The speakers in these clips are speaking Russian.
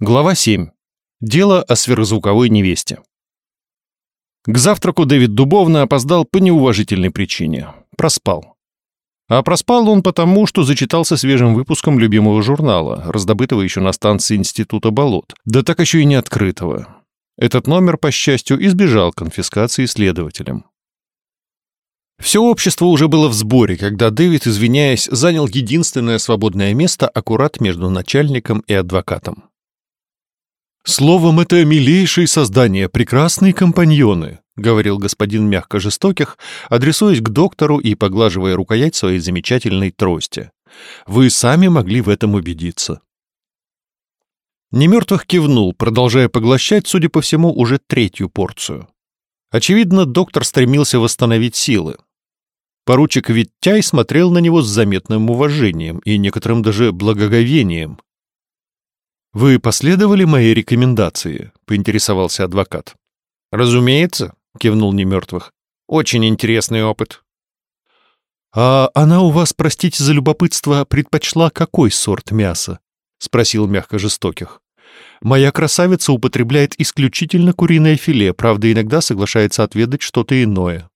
Глава 7. Дело о сверхзвуковой невесте. К завтраку Дэвид Дубовна опоздал по неуважительной причине. Проспал. А проспал он потому, что зачитался свежим выпуском любимого журнала, раздобытого еще на станции Института болот, да так еще и не открытого. Этот номер, по счастью, избежал конфискации следователем. Все общество уже было в сборе, когда Дэвид, извиняясь, занял единственное свободное место аккурат между начальником и адвокатом. «Словом, это милейшие создания, прекрасные компаньоны», — говорил господин мягко жестоких, адресуясь к доктору и поглаживая рукоять своей замечательной трости. «Вы сами могли в этом убедиться». Немертвых кивнул, продолжая поглощать, судя по всему, уже третью порцию. Очевидно, доктор стремился восстановить силы. Поручик Виттяй смотрел на него с заметным уважением и некоторым даже благоговением. «Вы последовали моей рекомендации?» — поинтересовался адвокат. «Разумеется», — кивнул Немертвых. «Очень интересный опыт». «А она у вас, простите за любопытство, предпочла какой сорт мяса?» — спросил мягко жестоких. «Моя красавица употребляет исключительно куриное филе, правда, иногда соглашается отведать что-то иное».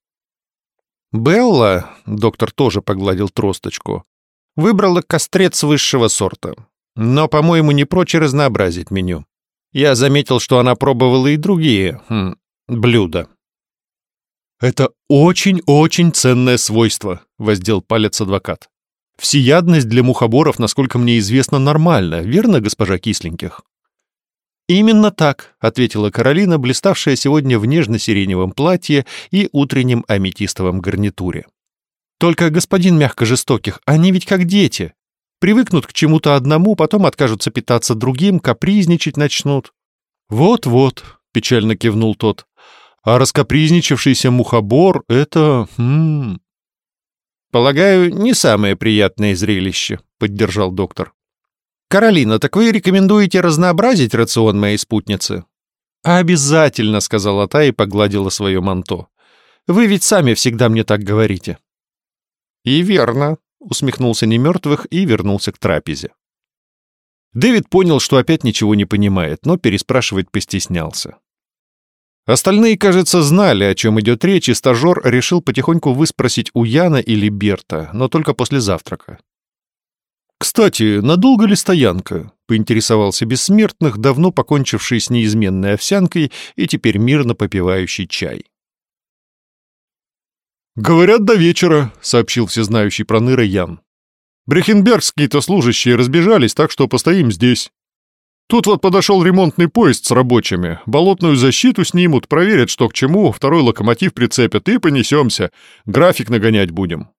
«Белла», — доктор тоже погладил тросточку, — «выбрала кострец высшего сорта. Но, по-моему, не прочь разнообразить меню. Я заметил, что она пробовала и другие хм, блюда». «Это очень-очень ценное свойство», — воздел палец адвокат. «Всеядность для мухоборов, насколько мне известно, нормальна, верно, госпожа Кисленьких?» «Именно так», — ответила Каролина, блиставшая сегодня в нежно-сиреневом платье и утреннем аметистовом гарнитуре. «Только, господин мягко жестоких, они ведь как дети. Привыкнут к чему-то одному, потом откажутся питаться другим, капризничать начнут». «Вот-вот», — печально кивнул тот, — «а раскапризничавшийся мухобор — это... М -м. «Полагаю, не самое приятное зрелище», — поддержал доктор. «Каролина, так вы рекомендуете разнообразить рацион моей спутницы?» «Обязательно», — сказала та и погладила свое манто. «Вы ведь сами всегда мне так говорите». «И верно», — усмехнулся Немертвых и вернулся к трапезе. Дэвид понял, что опять ничего не понимает, но переспрашивать постеснялся. Остальные, кажется, знали, о чем идет речь, и стажер решил потихоньку выспросить у Яна или Берта, но только после завтрака. «Кстати, надолго ли стоянка?» — поинтересовался бессмертных, давно покончивший с неизменной овсянкой и теперь мирно попивающий чай. «Говорят, до вечера», — сообщил всезнающий проныра Ян. «Брехенбергские-то служащие разбежались, так что постоим здесь. Тут вот подошел ремонтный поезд с рабочими. Болотную защиту снимут, проверят, что к чему, второй локомотив прицепят и понесемся. График нагонять будем».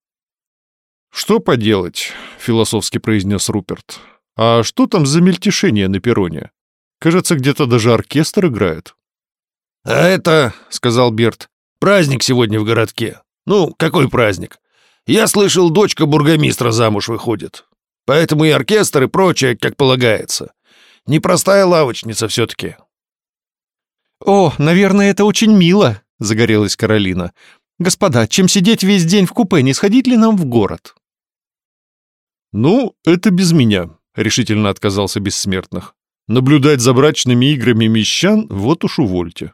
«Что поделать?» — философски произнес Руперт. «А что там за мельтешение на перроне? Кажется, где-то даже оркестр играет». «А это, — сказал Берт, — праздник сегодня в городке. Ну, какой праздник? Я слышал, дочка бургомистра замуж выходит. Поэтому и оркестр, и прочее, как полагается. Непростая лавочница все-таки». «О, наверное, это очень мило», — загорелась Каролина. «Господа, чем сидеть весь день в купе, не сходить ли нам в город?» «Ну, это без меня», — решительно отказался Бессмертных. «Наблюдать за брачными играми мещан — вот уж увольте».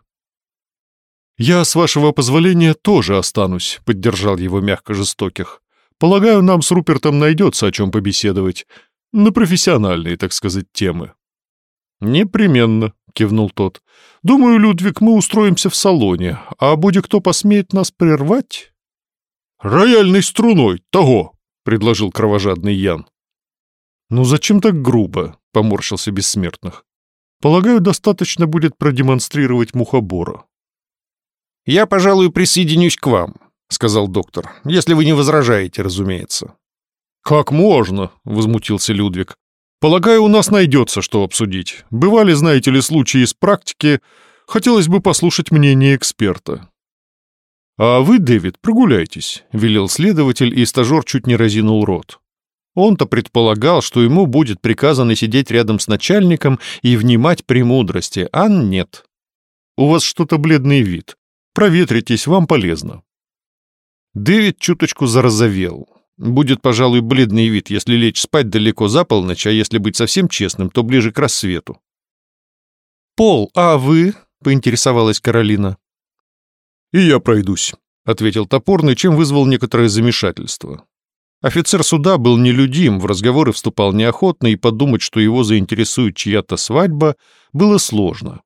«Я, с вашего позволения, тоже останусь», — поддержал его мягко жестоких. «Полагаю, нам с Рупертом найдется о чем побеседовать. На профессиональные, так сказать, темы». «Непременно», — кивнул тот. «Думаю, Людвиг, мы устроимся в салоне, а будет кто посмеет нас прервать?» «Рояльной струной, того!» — предложил кровожадный Ян. «Ну зачем так грубо?» — поморщился Бессмертных. «Полагаю, достаточно будет продемонстрировать мухобора». «Я, пожалуй, присоединюсь к вам», — сказал доктор, — «если вы не возражаете, разумеется». «Как можно?» — возмутился Людвиг. «Полагаю, у нас найдется, что обсудить. Бывали, знаете ли, случаи из практики. Хотелось бы послушать мнение эксперта». «А вы, Дэвид, прогуляйтесь», — велел следователь, и стажер чуть не разинул рот. Он-то предполагал, что ему будет приказано сидеть рядом с начальником и внимать премудрости, а нет. «У вас что-то бледный вид. Проветритесь, вам полезно». Дэвид чуточку зарозовел. Будет, пожалуй, бледный вид, если лечь спать далеко за полночь, а если быть совсем честным, то ближе к рассвету. «Пол, а вы?» — поинтересовалась Каролина. «И я пройдусь», — ответил топорный, чем вызвал некоторое замешательство. Офицер суда был нелюдим, в разговоры вступал неохотно, и подумать, что его заинтересует чья-то свадьба, было сложно.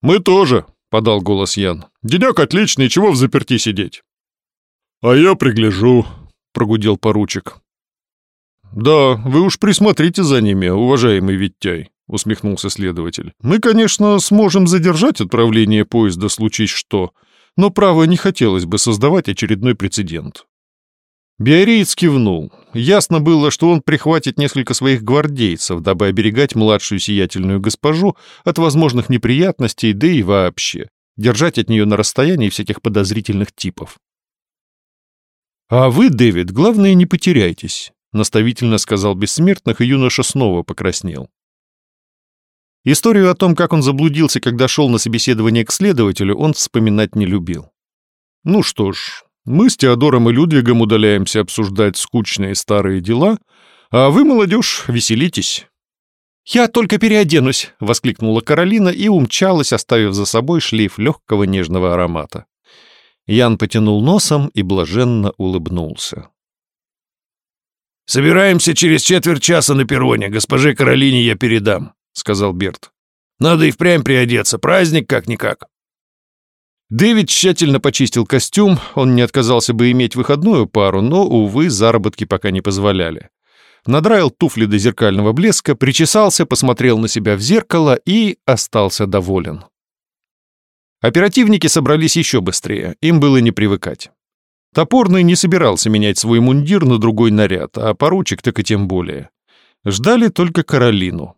«Мы тоже», — подал голос Ян. «Денек отличный, чего в заперти сидеть?» «А я пригляжу», — прогудел поручик. «Да, вы уж присмотрите за ними, уважаемый Виттяй», — усмехнулся следователь. «Мы, конечно, сможем задержать отправление поезда, случись что, но, право, не хотелось бы создавать очередной прецедент». Биореец кивнул. Ясно было, что он прихватит несколько своих гвардейцев, дабы оберегать младшую сиятельную госпожу от возможных неприятностей, да и вообще, держать от нее на расстоянии всяких подозрительных типов. «А вы, Дэвид, главное, не потеряйтесь», — наставительно сказал Бессмертных, и юноша снова покраснел. Историю о том, как он заблудился, когда шел на собеседование к следователю, он вспоминать не любил. Ну что ж, мы с Теодором и Людвигом удаляемся обсуждать скучные старые дела, а вы, молодежь, веселитесь». «Я только переоденусь!» — воскликнула Каролина и умчалась, оставив за собой шлейф легкого нежного аромата. Ян потянул носом и блаженно улыбнулся. «Собираемся через четверть часа на перроне. Госпоже Каролине я передам», — сказал Берт. «Надо и впрямь приодеться. Праздник как-никак». Дэвид тщательно почистил костюм, он не отказался бы иметь выходную пару, но, увы, заработки пока не позволяли. Надраил туфли до зеркального блеска, причесался, посмотрел на себя в зеркало и остался доволен. Оперативники собрались еще быстрее, им было не привыкать. Топорный не собирался менять свой мундир на другой наряд, а поручик так и тем более. Ждали только Каролину.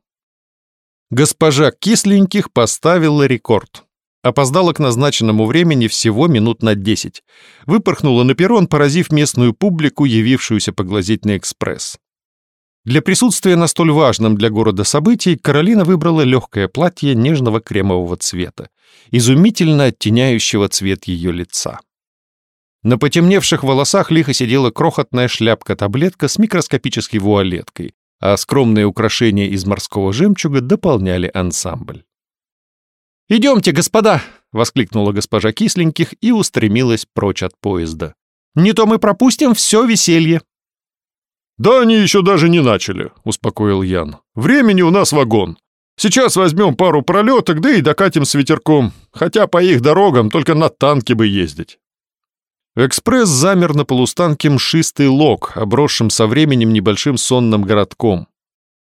Госпожа Кисленьких поставила рекорд. Опоздала к назначенному времени всего минут на десять. Выпорхнула на перрон, поразив местную публику, явившуюся поглазеть на экспресс. Для присутствия на столь важном для города событии Каролина выбрала легкое платье нежного кремового цвета, изумительно оттеняющего цвет ее лица. На потемневших волосах лихо сидела крохотная шляпка-таблетка с микроскопической вуалеткой, а скромные украшения из морского жемчуга дополняли ансамбль. «Идемте, господа!» — воскликнула госпожа Кисленьких и устремилась прочь от поезда. «Не то мы пропустим все веселье!» «Да они еще даже не начали», — успокоил Ян. «Времени у нас вагон. Сейчас возьмем пару пролеток, да и докатим с ветерком. Хотя по их дорогам только на танке бы ездить». Экспресс замер на полустанке мшистый лог, обросшим со временем небольшим сонным городком.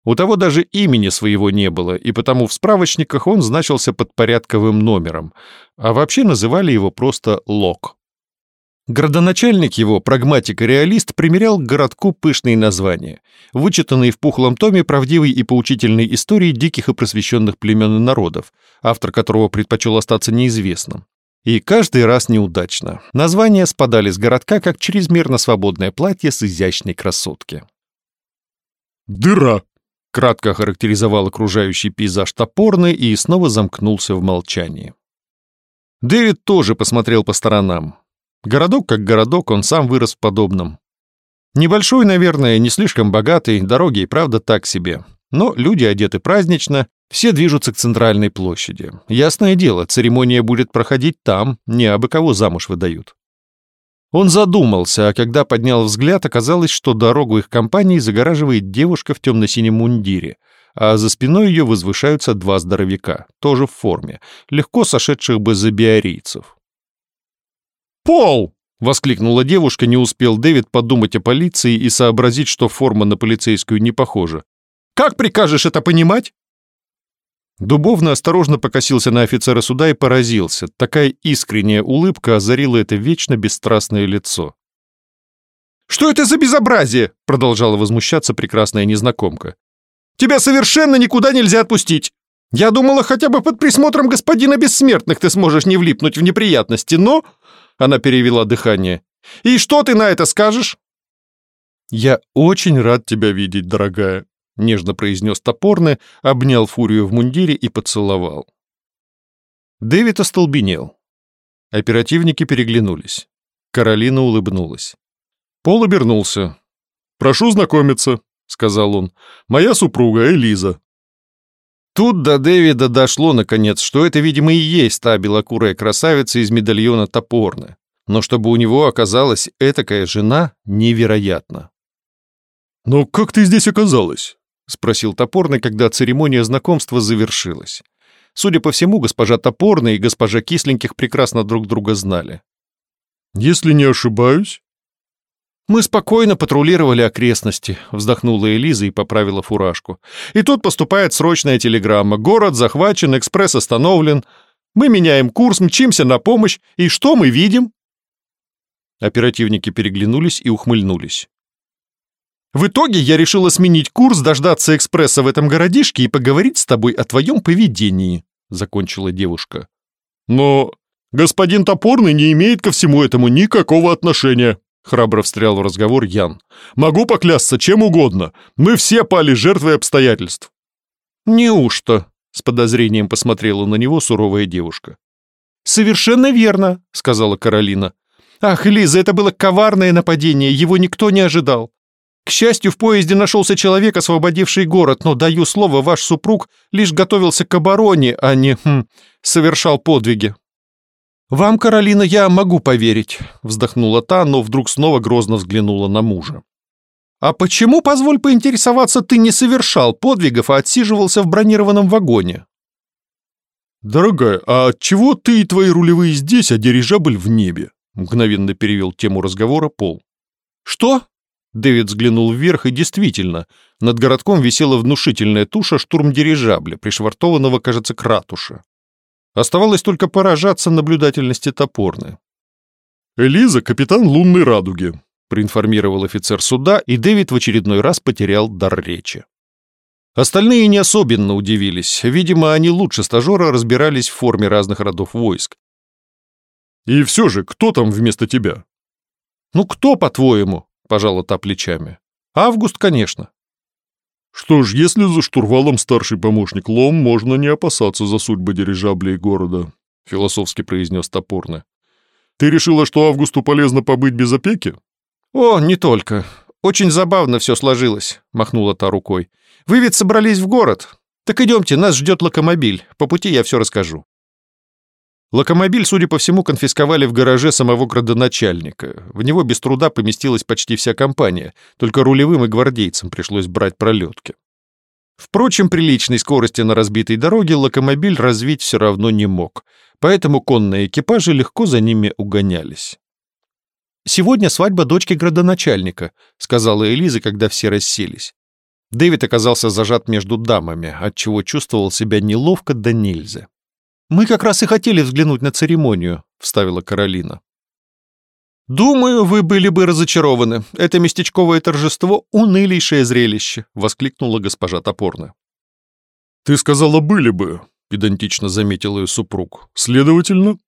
У того даже имени своего не было, и потому в справочниках он значился под порядковым номером, а вообще называли его просто Лок. Градоначальник его, прагматик и реалист, примерял к городку пышные названия, вычитанные в пухлом томе правдивой и поучительной истории диких и просвещенных племен и народов, автор которого предпочел остаться неизвестным. И каждый раз неудачно. Названия спадали с городка, как чрезмерно свободное платье с изящной красотки. «Дыра», Кратко охарактеризовал окружающий пейзаж топорный и снова замкнулся в молчании. Дэвид тоже посмотрел по сторонам. Городок как городок, он сам вырос в подобном. Небольшой, наверное, не слишком богатый, дороги и правда так себе. Но люди одеты празднично, все движутся к центральной площади. Ясное дело, церемония будет проходить там, не абы кого замуж выдают. Он задумался, а когда поднял взгляд, оказалось, что дорогу их компании загораживает девушка в темно-синем мундире, а за спиной ее возвышаются два здоровяка, тоже в форме, легко сошедших бы за биорийцев. «Пол!» — воскликнула девушка, не успел Дэвид подумать о полиции и сообразить, что форма на полицейскую не похожа. «Как прикажешь это понимать?» Дубовно осторожно покосился на офицера суда и поразился. Такая искренняя улыбка озарила это вечно бесстрастное лицо. «Что это за безобразие?» — продолжала возмущаться прекрасная незнакомка. «Тебя совершенно никуда нельзя отпустить. Я думала, хотя бы под присмотром господина Бессмертных ты сможешь не влипнуть в неприятности, но...» Она перевела дыхание. «И что ты на это скажешь?» «Я очень рад тебя видеть, дорогая», — нежно произнес топорный, обнял фурию в мундире и поцеловал. Дэвид остолбенел. Оперативники переглянулись. Каролина улыбнулась. Пол обернулся. «Прошу знакомиться», — сказал он. «Моя супруга Элиза». Тут до Дэвида дошло, наконец, что это, видимо, и есть та белокурая красавица из медальона Топорны. Но чтобы у него оказалась этакая жена, невероятно. «Но как ты здесь оказалась?» — спросил Топорный, когда церемония знакомства завершилась. Судя по всему, госпожа Топорная и госпожа Кисленьких прекрасно друг друга знали. «Если не ошибаюсь?» «Мы спокойно патрулировали окрестности», — вздохнула Элиза и поправила фуражку. «И тут поступает срочная телеграмма. Город захвачен, экспресс остановлен. Мы меняем курс, мчимся на помощь. И что мы видим?» Оперативники переглянулись и ухмыльнулись. «В итоге я решила сменить курс, дождаться экспресса в этом городишке и поговорить с тобой о твоем поведении», — закончила девушка. «Но господин Топорный не имеет ко всему этому никакого отношения», — храбро встрял в разговор Ян. «Могу поклясться чем угодно. Мы все пали жертвой обстоятельств». «Неужто?» — с подозрением посмотрела на него суровая девушка. «Совершенно верно», — сказала Каролина. «Ах, Лиза, это было коварное нападение, его никто не ожидал. К счастью, в поезде нашелся человек, освободивший город, но, даю слово, ваш супруг лишь готовился к обороне, а не хм, совершал подвиги. «Вам, Каролина, я могу поверить», — вздохнула та, но вдруг снова грозно взглянула на мужа. «А почему, позволь поинтересоваться, ты не совершал подвигов, а отсиживался в бронированном вагоне?» «Дорогая, а отчего ты и твои рулевые здесь, а дирижабль в небе?» — мгновенно перевел тему разговора Пол. «Что?» Дэвид взглянул вверх, и действительно, над городком висела внушительная туша штурмдирижабля, пришвартованного, кажется, к ратуше. Оставалось только поражаться наблюдательности топорны. «Элиза — капитан лунной радуги», — проинформировал офицер суда, и Дэвид в очередной раз потерял дар речи. Остальные не особенно удивились. Видимо, они лучше стажера разбирались в форме разных родов войск. «И все же, кто там вместо тебя?» «Ну кто, по-твоему?» — пожала та плечами. «Август, конечно». Что ж, если за штурвалом старший помощник Лом, можно не опасаться за судьбы дирижаблей города, философски произнес топорно. Ты решила, что Августу полезно побыть без опеки? О, не только. Очень забавно все сложилось, махнула та рукой. Вы ведь собрались в город. Так идемте, нас ждет локомобиль. По пути я все расскажу. Локомобиль, судя по всему, конфисковали в гараже самого градоначальника. В него без труда поместилась почти вся компания, только рулевым и гвардейцам пришлось брать пролетки. Впрочем, приличной скорости на разбитой дороге локомобиль развить все равно не мог, поэтому конные экипажи легко за ними угонялись. «Сегодня свадьба дочки градоначальника», — сказала Элиза, когда все расселись. Дэвид оказался зажат между дамами, отчего чувствовал себя неловко да нельзя. «Мы как раз и хотели взглянуть на церемонию», — вставила Каролина. «Думаю, вы были бы разочарованы. Это местечковое торжество — унылейшее зрелище», — воскликнула госпожа Топорна. «Ты сказала, были бы», — педантично заметил ее супруг. «Следовательно?»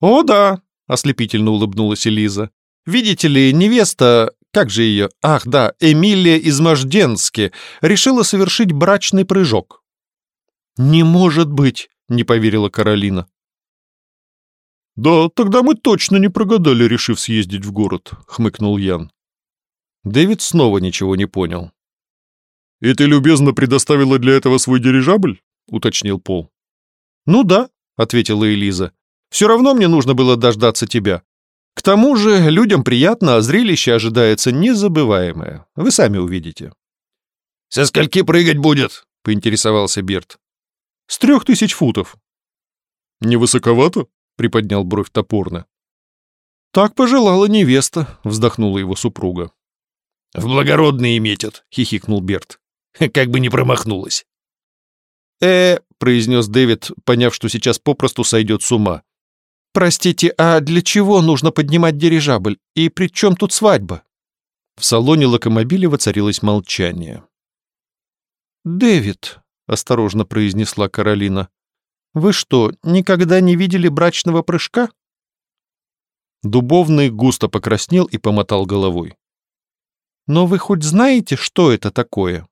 «О, да», — ослепительно улыбнулась Элиза. «Видите ли, невеста, как же ее, ах да, Эмилия из Можденски, решила совершить брачный прыжок». «Не может быть!» Не поверила Каролина. «Да, тогда мы точно не прогадали, решив съездить в город», — хмыкнул Ян. Дэвид снова ничего не понял. «И ты любезно предоставила для этого свой дирижабль?» — уточнил Пол. «Ну да», — ответила Элиза. «Все равно мне нужно было дождаться тебя. К тому же людям приятно, а зрелище ожидается незабываемое. Вы сами увидите». «Со скольки прыгать будет?» — поинтересовался Берт. С трех тысяч футов. Не высоковато? Приподнял бровь топорно. Так пожелала невеста, вздохнула его супруга. В благородные метят, хихикнул Берт. Как бы не промахнулась. э произнес Дэвид, поняв, что сейчас попросту сойдет с ума. «Простите, а для чего нужно поднимать дирижабль? И при чем тут свадьба?» В салоне локомобиля воцарилось молчание. «Дэвид», осторожно произнесла Каролина. Вы что, никогда не видели брачного прыжка? Дубовный густо покраснел и помотал головой. Но вы хоть знаете, что это такое?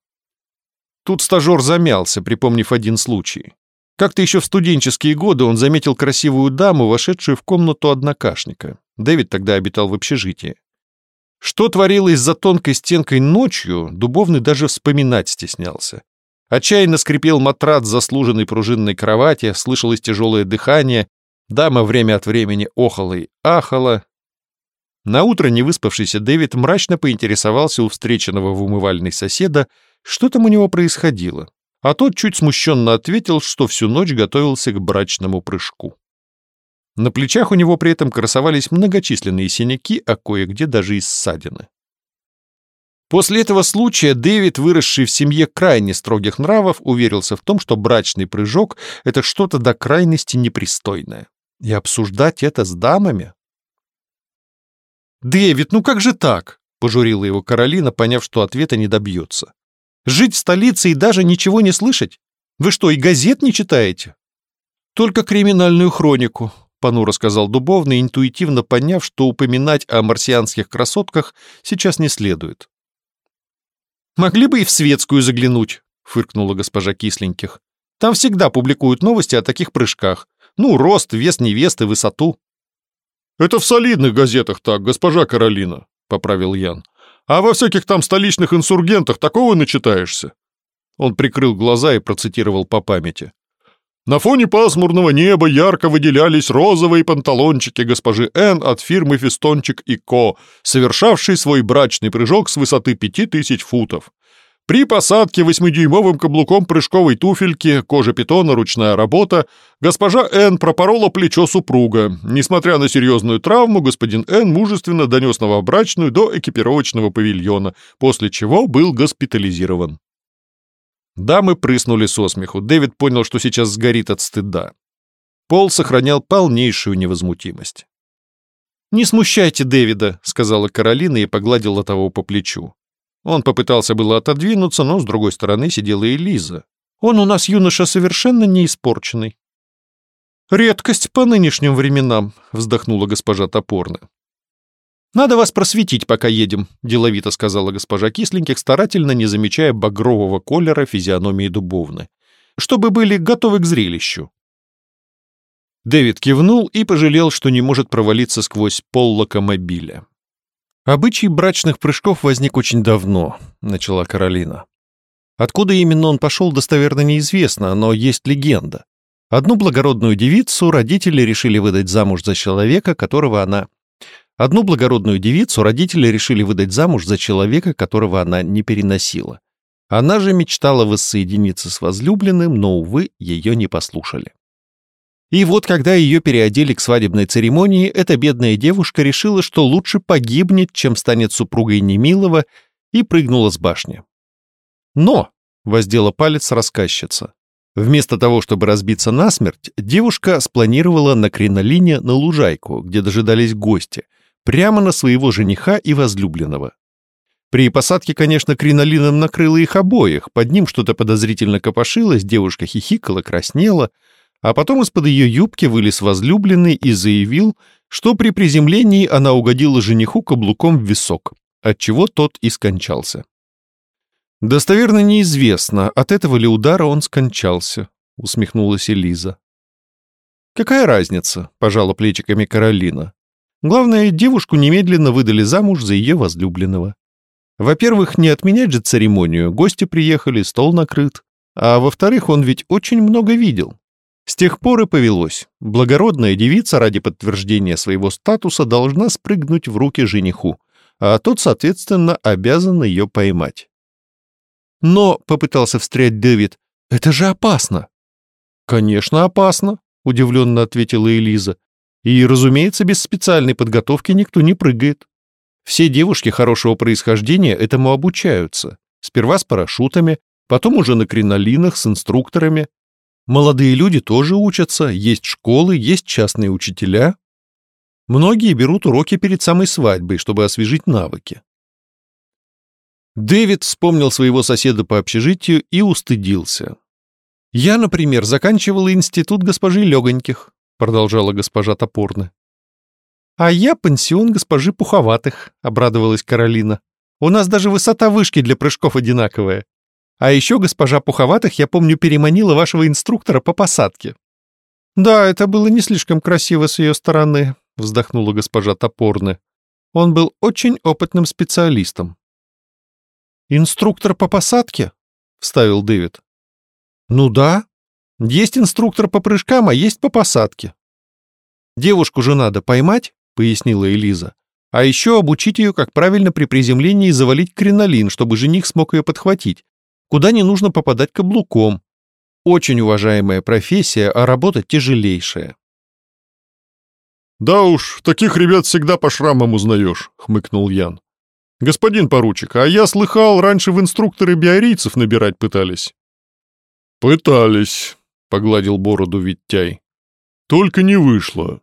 Тут стажер замялся, припомнив один случай. Как-то еще в студенческие годы он заметил красивую даму, вошедшую в комнату однокашника. Дэвид тогда обитал в общежитии. Что творилось за тонкой стенкой ночью, Дубовный даже вспоминать стеснялся. Отчаянно скрипел матрац заслуженной пружинной кровати, слышалось тяжелое дыхание, дама время от времени охала и ахала. Наутро невыспавшийся Дэвид мрачно поинтересовался у встреченного в умывальной соседа, что там у него происходило, а тот чуть смущенно ответил, что всю ночь готовился к брачному прыжку. На плечах у него при этом красовались многочисленные синяки, а кое-где даже и ссадины. После этого случая Дэвид, выросший в семье крайне строгих нравов, уверился в том, что брачный прыжок — это что-то до крайности непристойное. И обсуждать это с дамами? «Дэвид, ну как же так?» — пожурила его Каролина, поняв, что ответа не добьется. «Жить в столице и даже ничего не слышать? Вы что, и газет не читаете?» «Только криминальную хронику», — понуро сказал Дубовный, интуитивно поняв, что упоминать о марсианских красотках сейчас не следует. «Могли бы и в светскую заглянуть», — фыркнула госпожа Кисленьких. «Там всегда публикуют новости о таких прыжках. Ну, рост, вес невесты, высоту». «Это в солидных газетах так, госпожа Каролина», — поправил Ян. «А во всяких там столичных инсургентах такого начитаешься». Он прикрыл глаза и процитировал по памяти. На фоне пасмурного неба ярко выделялись розовые панталончики госпожи Н от фирмы «Фистончик и Ко», совершавшей свой брачный прыжок с высоты пяти тысяч футов. При посадке восьмидюймовым каблуком прыжковой туфельки, кожа питона, ручная работа, госпожа Н пропорола плечо супруга. Несмотря на серьезную травму, господин Н мужественно донес новобрачную до экипировочного павильона, после чего был госпитализирован. Дамы прыснули со смеху. Дэвид понял, что сейчас сгорит от стыда. Пол сохранял полнейшую невозмутимость. «Не смущайте Дэвида», — сказала Каролина и погладила того по плечу. Он попытался было отодвинуться, но с другой стороны сидела и Лиза. «Он у нас юноша совершенно не испорченный». «Редкость по нынешним временам», — вздохнула госпожа Топорна. «Надо вас просветить, пока едем», — деловито сказала госпожа Кисленьких, старательно не замечая багрового колера физиономии Дубовны, «чтобы были готовы к зрелищу». Дэвид кивнул и пожалел, что не может провалиться сквозь пол локомобиля. «Обычай брачных прыжков возник очень давно», — начала Каролина. Откуда именно он пошел, достоверно неизвестно, но есть легенда. Одну благородную девицу родители решили выдать замуж за человека, которого она Одну благородную девицу родители решили выдать замуж за человека, которого она не переносила. Она же мечтала воссоединиться с возлюбленным, но, увы, ее не послушали. И вот, когда ее переодели к свадебной церемонии, эта бедная девушка решила, что лучше погибнет, чем станет супругой Немилова, и прыгнула с башни. Но, — воздела палец рассказчица, вместо того, чтобы разбиться насмерть, девушка спланировала на кринолине на лужайку, где дожидались гости — прямо на своего жениха и возлюбленного. При посадке, конечно, кринолином накрыло их обоих, под ним что-то подозрительно копошилось, девушка хихикала, краснела, а потом из-под ее юбки вылез возлюбленный и заявил, что при приземлении она угодила жениху каблуком в висок, отчего тот и скончался. «Достоверно неизвестно, от этого ли удара он скончался», — усмехнулась Элиза. «Какая разница?» — пожала плечиками Каролина. Главное, девушку немедленно выдали замуж за ее возлюбленного. Во-первых, не отменять же церемонию, гости приехали, стол накрыт. А во-вторых, он ведь очень много видел. С тех пор и повелось. Благородная девица ради подтверждения своего статуса должна спрыгнуть в руки жениху, а тот, соответственно, обязан ее поймать. Но, — попытался встрять Дэвид, — это же опасно. Конечно, опасно, — удивленно ответила Элиза. И, разумеется, без специальной подготовки никто не прыгает. Все девушки хорошего происхождения этому обучаются. Сперва с парашютами, потом уже на кринолинах с инструкторами. Молодые люди тоже учатся, есть школы, есть частные учителя. Многие берут уроки перед самой свадьбой, чтобы освежить навыки. Дэвид вспомнил своего соседа по общежитию и устыдился. Я, например, заканчивала институт госпожи Легоньких продолжала госпожа Топорна. «А я пансион госпожи Пуховатых», — обрадовалась Каролина. «У нас даже высота вышки для прыжков одинаковая. А еще госпожа Пуховатых, я помню, переманила вашего инструктора по посадке». «Да, это было не слишком красиво с ее стороны», — вздохнула госпожа Топорна. «Он был очень опытным специалистом». «Инструктор по посадке?» — вставил Дэвид. Ну да. Есть инструктор по прыжкам, а есть по посадке. Девушку же надо поймать, пояснила Элиза. А еще обучить ее, как правильно при приземлении завалить кринолин, чтобы жених смог ее подхватить. Куда не нужно попадать каблуком. Очень уважаемая профессия, а работа тяжелейшая. «Да уж, таких ребят всегда по шрамам узнаешь», — хмыкнул Ян. «Господин поручик, а я слыхал, раньше в инструкторы биорийцев набирать пытались». «Пытались», — погладил бороду Виттяй. «Только не вышло.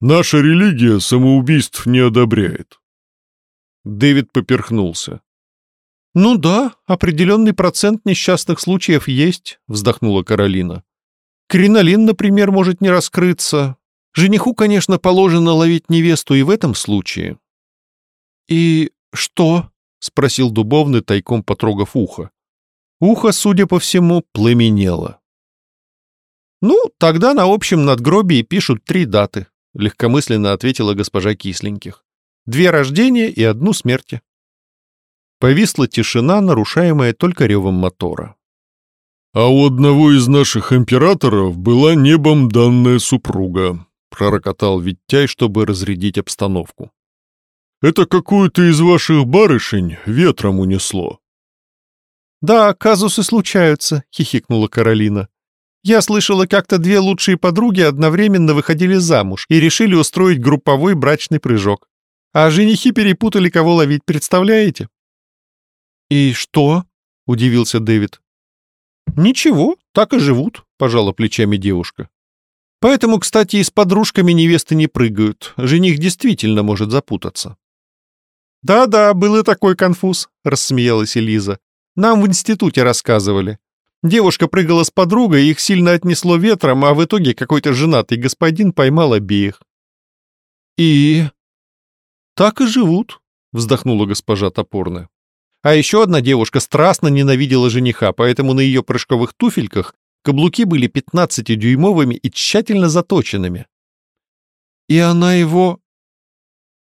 Наша религия самоубийств не одобряет». Дэвид поперхнулся. «Ну да, определенный процент несчастных случаев есть», — вздохнула Каролина. «Кринолин, например, может не раскрыться, Жениху, конечно, положено ловить невесту и в этом случае. «И что?» — спросил Дубовный, тайком потрогав ухо. Ухо, судя по всему, пламенело. «Ну, тогда на общем надгробии пишут три даты», — легкомысленно ответила госпожа Кисленьких. «Две рождения и одну смерти». Повисла тишина, нарушаемая только ревом мотора. «А у одного из наших императоров была небом данная супруга», — пророкотал Виттяй, чтобы разрядить обстановку. «Это какую-то из ваших барышень ветром унесло». «Да, казусы случаются», — хихикнула Каролина. «Я слышала, как-то две лучшие подруги одновременно выходили замуж и решили устроить групповой брачный прыжок. А женихи перепутали, кого ловить, представляете?» «И что?» — удивился Дэвид. «Ничего, так и живут», — пожала плечами девушка. Поэтому, кстати, и с подружками невесты не прыгают. Жених действительно может запутаться. «Да-да, был и такой конфуз», — рассмеялась Элиза. «Нам в институте рассказывали. Девушка прыгала с подругой, их сильно отнесло ветром, а в итоге какой-то женатый господин поймал обеих». «И...» «Так и живут», — вздохнула госпожа Топорная. А еще одна девушка страстно ненавидела жениха, поэтому на ее прыжковых туфельках Каблуки были 15-дюймовыми и тщательно заточенными. И она его...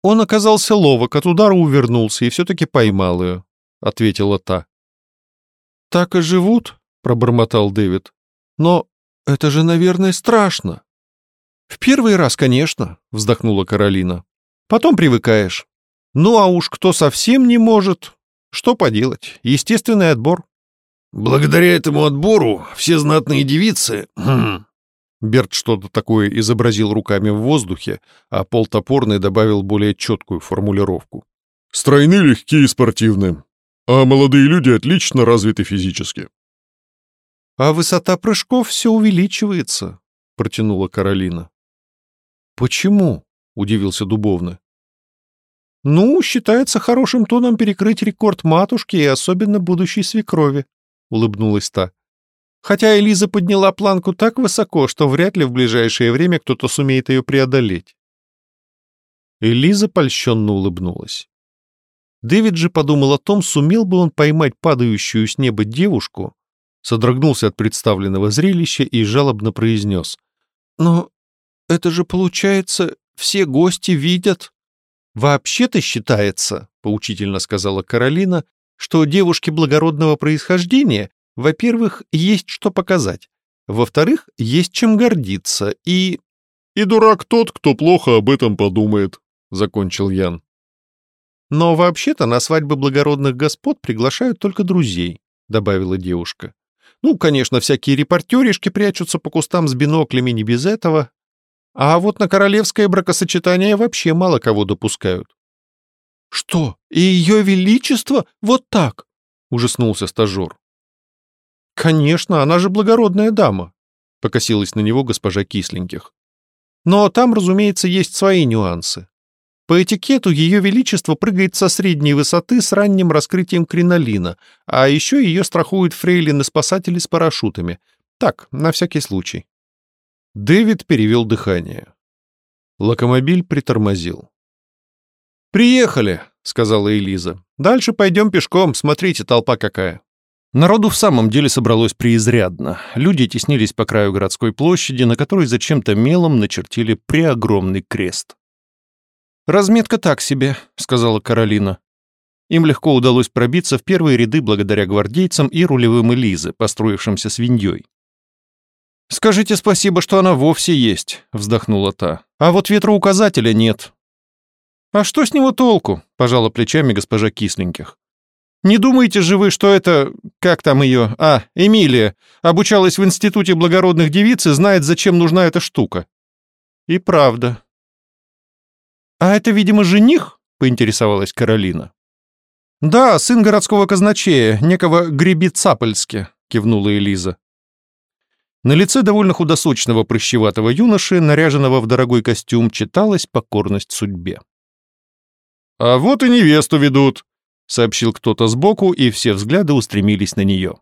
Он оказался ловок, от удара увернулся и все-таки поймал ее, — ответила та. «Так и живут», — пробормотал Дэвид. «Но это же, наверное, страшно». «В первый раз, конечно», — вздохнула Каролина. «Потом привыкаешь. Ну а уж кто совсем не может, что поделать, естественный отбор». Благодаря этому отбору все знатные девицы... Берт что-то такое изобразил руками в воздухе, а Пол Топорный добавил более четкую формулировку. «Стройны, легкие и спортивны, а молодые люди отлично развиты физически». «А высота прыжков все увеличивается», — протянула Каролина. «Почему?» — удивился Дубовный. «Ну, считается хорошим тоном перекрыть рекорд матушки и особенно будущей свекрови», — улыбнулась та. «Хотя Элиза подняла планку так высоко, что вряд ли в ближайшее время кто-то сумеет ее преодолеть». Элиза польщенно улыбнулась. Дэвид же подумал о том, сумел бы он поймать падающую с неба девушку, содрогнулся от представленного зрелища и жалобно произнес. «Но это же, получается, все гости видят». «Вообще-то считается», — поучительно сказала Каролина, что девушке благородного происхождения, во-первых, есть что показать, во-вторых, есть чем гордиться, и... «И дурак тот, кто плохо об этом подумает», — закончил Ян. «Но вообще-то на свадьбы благородных господ приглашают только друзей», — добавила девушка. «Ну, конечно, всякие репортеришки прячутся по кустам с биноклями не без этого. А вот на королевское бракосочетание вообще мало кого допускают. «Что, и ее величество вот так?» — ужаснулся стажер. «Конечно, она же благородная дама», — покосилась на него госпожа Кисленьких. «Но там, разумеется, есть свои нюансы. По этикету ее величество прыгает со средней высоты с ранним раскрытием кринолина, а еще ее страхуют фрейлины-спасатели с парашютами. Так, на всякий случай». Дэвид перевел дыхание. Локомобиль притормозил. «Приехали», — сказала Элиза. «Дальше пойдем пешком, смотрите, толпа какая». Народу в самом деле собралось преизрядно. Люди теснились по краю городской площади, на которой зачем-то мелом начертили преогромный крест. «Разметка так себе», — сказала Каролина. Им легко удалось пробиться в первые ряды благодаря гвардейцам и рулевым Элизы, построившимся свиньей. «Скажите спасибо, что она вовсе есть», — вздохнула та. «А вот ветроуказателя нет». «А что с него толку?» — пожала плечами госпожа Кисленьких. «Не думаете же вы, что это... как там ее... А, Эмилия, обучалась в Институте благородных девиц и знает, зачем нужна эта штука?» «И правда». «А это, видимо, жених?» — поинтересовалась Каролина. «Да, сын городского казначея, некого Гребицапольски», — кивнула Элиза. На лице довольно худосочного прыщеватого юноши, наряженного в дорогой костюм, читалась покорность судьбе. «А вот и невесту ведут», — сообщил кто-то сбоку, и все взгляды устремились на нее.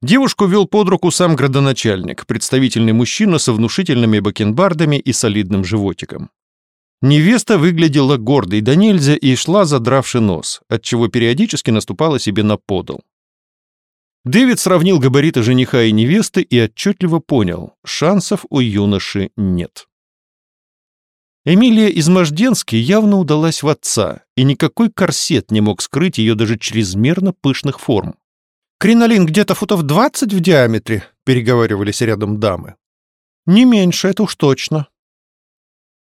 Девушку вел под руку сам градоначальник, представительный мужчина со внушительными бакенбардами и солидным животиком. Невеста выглядела гордой да нельзя и шла задравши нос, отчего периодически наступала себе на подол. Дэвид сравнил габариты жениха и невесты и отчетливо понял, шансов у юноши нет. Эмилия из Можденски явно удалась в отца, и никакой корсет не мог скрыть ее даже чрезмерно пышных форм. «Кринолин где-то футов двадцать в диаметре», — переговаривались рядом дамы. «Не меньше, это уж точно»,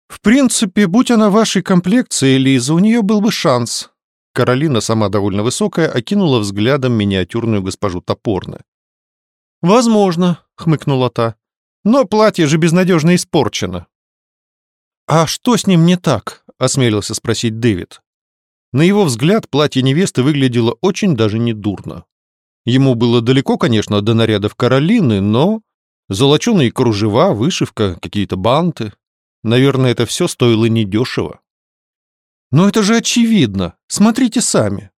«В принципе, будь она вашей комплекции, Лиза, у нее был бы шанс». Каролина, сама довольно высокая, окинула взглядом миниатюрную госпожу Топорны. «Возможно», — хмыкнула та. «Но платье же безнадежно испорчено». «А что с ним не так?» — осмелился спросить Дэвид. На его взгляд, платье невесты выглядело очень даже недурно. Ему было далеко, конечно, до нарядов Каролины, но... Золоченые кружева, вышивка, какие-то банты. Наверное, это все стоило недешево. Но это же очевидно. Смотрите сами.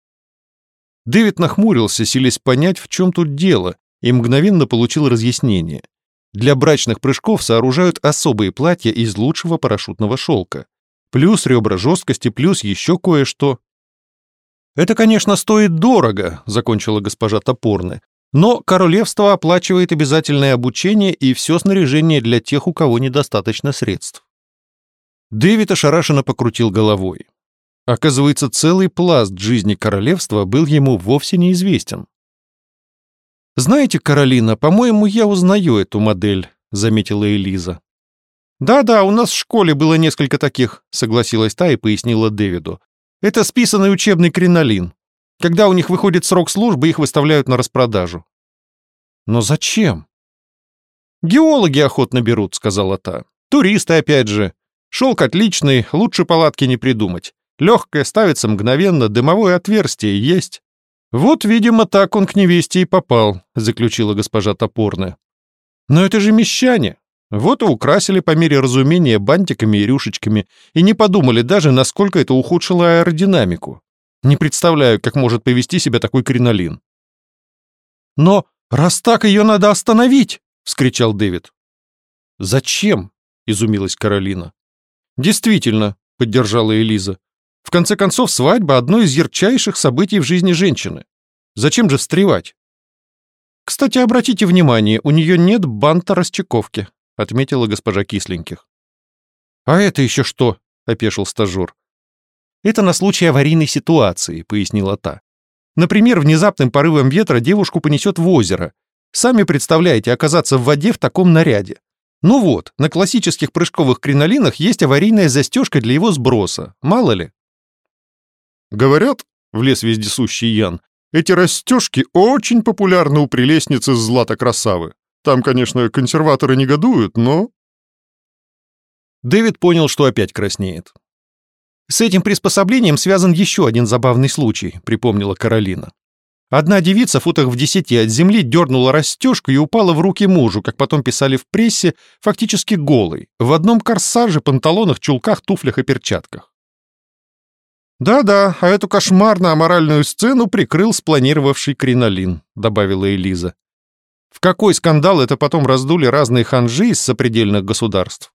Дэвид нахмурился, силясь понять, в чем тут дело, и мгновенно получил разъяснение. Для брачных прыжков сооружают особые платья из лучшего парашютного шелка. Плюс ребра жесткости, плюс еще кое-что. «Это, конечно, стоит дорого», — закончила госпожа Топорны, «но королевство оплачивает обязательное обучение и все снаряжение для тех, у кого недостаточно средств». Дэвид ошарашенно покрутил головой. Оказывается, целый пласт жизни королевства был ему вовсе неизвестен. «Знаете, Каролина, по-моему, я узнаю эту модель», — заметила Элиза. «Да-да, у нас в школе было несколько таких», — согласилась та и пояснила Дэвиду. «Это списанный учебный кринолин. Когда у них выходит срок службы, их выставляют на распродажу». «Но зачем?» «Геологи охотно берут», — сказала та. «Туристы, опять же. Шелк отличный, лучше палатки не придумать. Легкое ставится мгновенно, дымовое отверстие есть. Вот, видимо, так он к невесте и попал, заключила госпожа Топорная. Но это же мещане. Вот и украсили по мере разумения бантиками и рюшечками, и не подумали даже, насколько это ухудшило аэродинамику. Не представляю, как может повести себя такой кринолин. «Но раз так, ее надо остановить!» — вскричал Дэвид. «Зачем?» — изумилась Каролина. «Действительно», — поддержала Элиза. «В конце концов, свадьба — одно из ярчайших событий в жизни женщины. Зачем же встревать?» «Кстати, обратите внимание, у нее нет банта расчековки», — отметила госпожа Кисленьких. «А это еще что?» — опешил стажер. «Это на случай аварийной ситуации», — пояснила та. «Например, внезапным порывом ветра девушку понесет в озеро. Сами представляете оказаться в воде в таком наряде. Ну вот, на классических прыжковых кринолинах есть аварийная застежка для его сброса, мало ли. Говорят, влез вездесущий Ян, эти расстежки очень популярны у прелестницы Злата Красавы. Там, конечно, консерваторы негодуют, но... Дэвид понял, что опять краснеет. «С этим приспособлением связан еще один забавный случай», — припомнила Каролина. Одна девица футах в десяти от земли дернула расстежку и упала в руки мужу, как потом писали в прессе, фактически голой, в одном корсаже, панталонах, чулках, туфлях и перчатках. «Да-да, а эту кошмарно-аморальную сцену прикрыл спланировавший кринолин», — добавила Элиза. В какой скандал это потом раздули разные ханжи из сопредельных государств?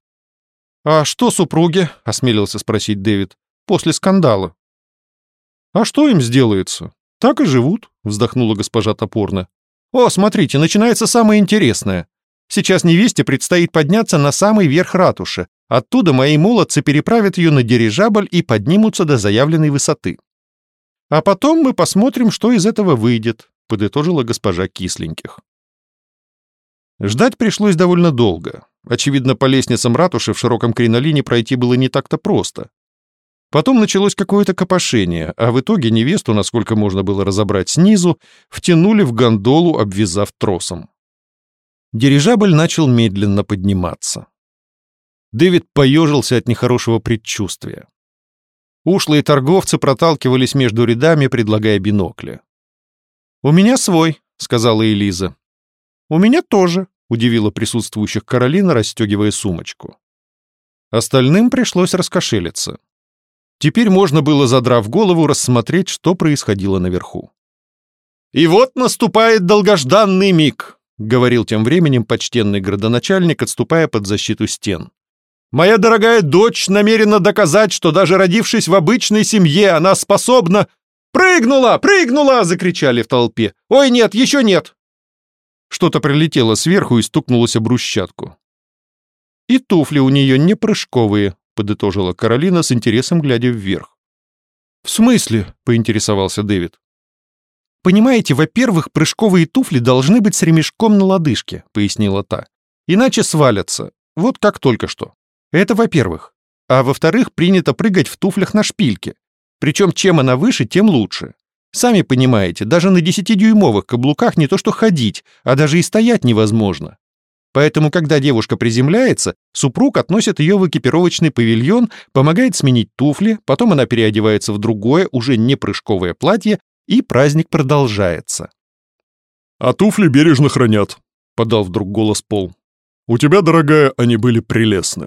«А что супруги?» — осмелился спросить Дэвид. «После скандала». «А что им сделается? «Так и живут», — вздохнула госпожа Топорна. «О, смотрите, начинается самое интересное. Сейчас невесте предстоит подняться на самый верх ратуши. Оттуда мои молодцы переправят ее на дирижабль и поднимутся до заявленной высоты. А потом мы посмотрим, что из этого выйдет, подытожила госпожа Кисленьких. Ждать пришлось довольно долго. Очевидно, по лестницам ратуши в широком кринолине пройти было не так-то просто. Потом началось какое-то копошение, а в итоге невесту, насколько можно было разобрать снизу, втянули в гондолу, обвязав тросом. Дирижабль начал медленно подниматься. Дэвид поежился от нехорошего предчувствия. Ушлые торговцы проталкивались между рядами, предлагая бинокли. «У меня свой», — сказала Элиза. «У меня тоже», — удивила присутствующих Каролина, расстегивая сумочку. Остальным пришлось раскошелиться. Теперь можно было, задрав голову, рассмотреть, что происходило наверху. «И вот наступает долгожданный миг», — говорил тем временем почтенный градоначальник, отступая под защиту стен. Моя дорогая дочь намерена доказать, что даже родившись в обычной семье, она способна... «Прыгнула! Прыгнула!» — закричали в толпе. «Ой, нет, еще нет!» Что-то прилетело сверху и стукнулось об брусчатку. «И туфли у нее не прыжковые», — подытожила Каролина с интересом, глядя вверх. «В смысле?» — поинтересовался Дэвид. «Понимаете, во-первых, прыжковые туфли должны быть с ремешком на лодыжке», — пояснила та. «Иначе свалятся. Вот как только что». Это во-первых. А во-вторых, принято прыгать в туфлях на шпильке. Причем чем она выше, тем лучше. Сами понимаете, даже на 10-дюймовых каблуках не то что ходить, а даже и стоять невозможно. Поэтому, когда девушка приземляется, супруг относит ее в экипировочный павильон, помогает сменить туфли, потом она переодевается в другое, уже не прыжковое платье, и праздник продолжается. «А туфли бережно хранят», — подал вдруг голос Пол. «У тебя, дорогая, они были прелестны».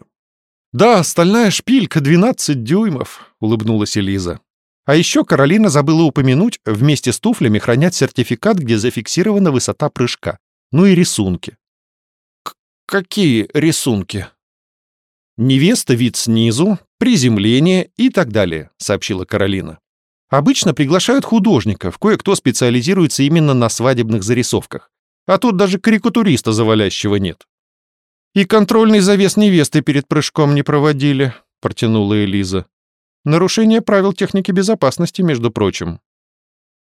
«Да, стальная шпилька 12 дюймов», — улыбнулась Элиза. А еще Каролина забыла упомянуть, вместе с туфлями хранят сертификат, где зафиксирована высота прыжка. Ну и рисунки. «Какие рисунки?» «Невеста вид снизу, приземление и так далее», — сообщила Каролина. «Обычно приглашают художников, кое-кто специализируется именно на свадебных зарисовках. А тут даже карикатуриста завалящего нет». «И контрольный завес невесты перед прыжком не проводили», — протянула Элиза. «Нарушение правил техники безопасности, между прочим».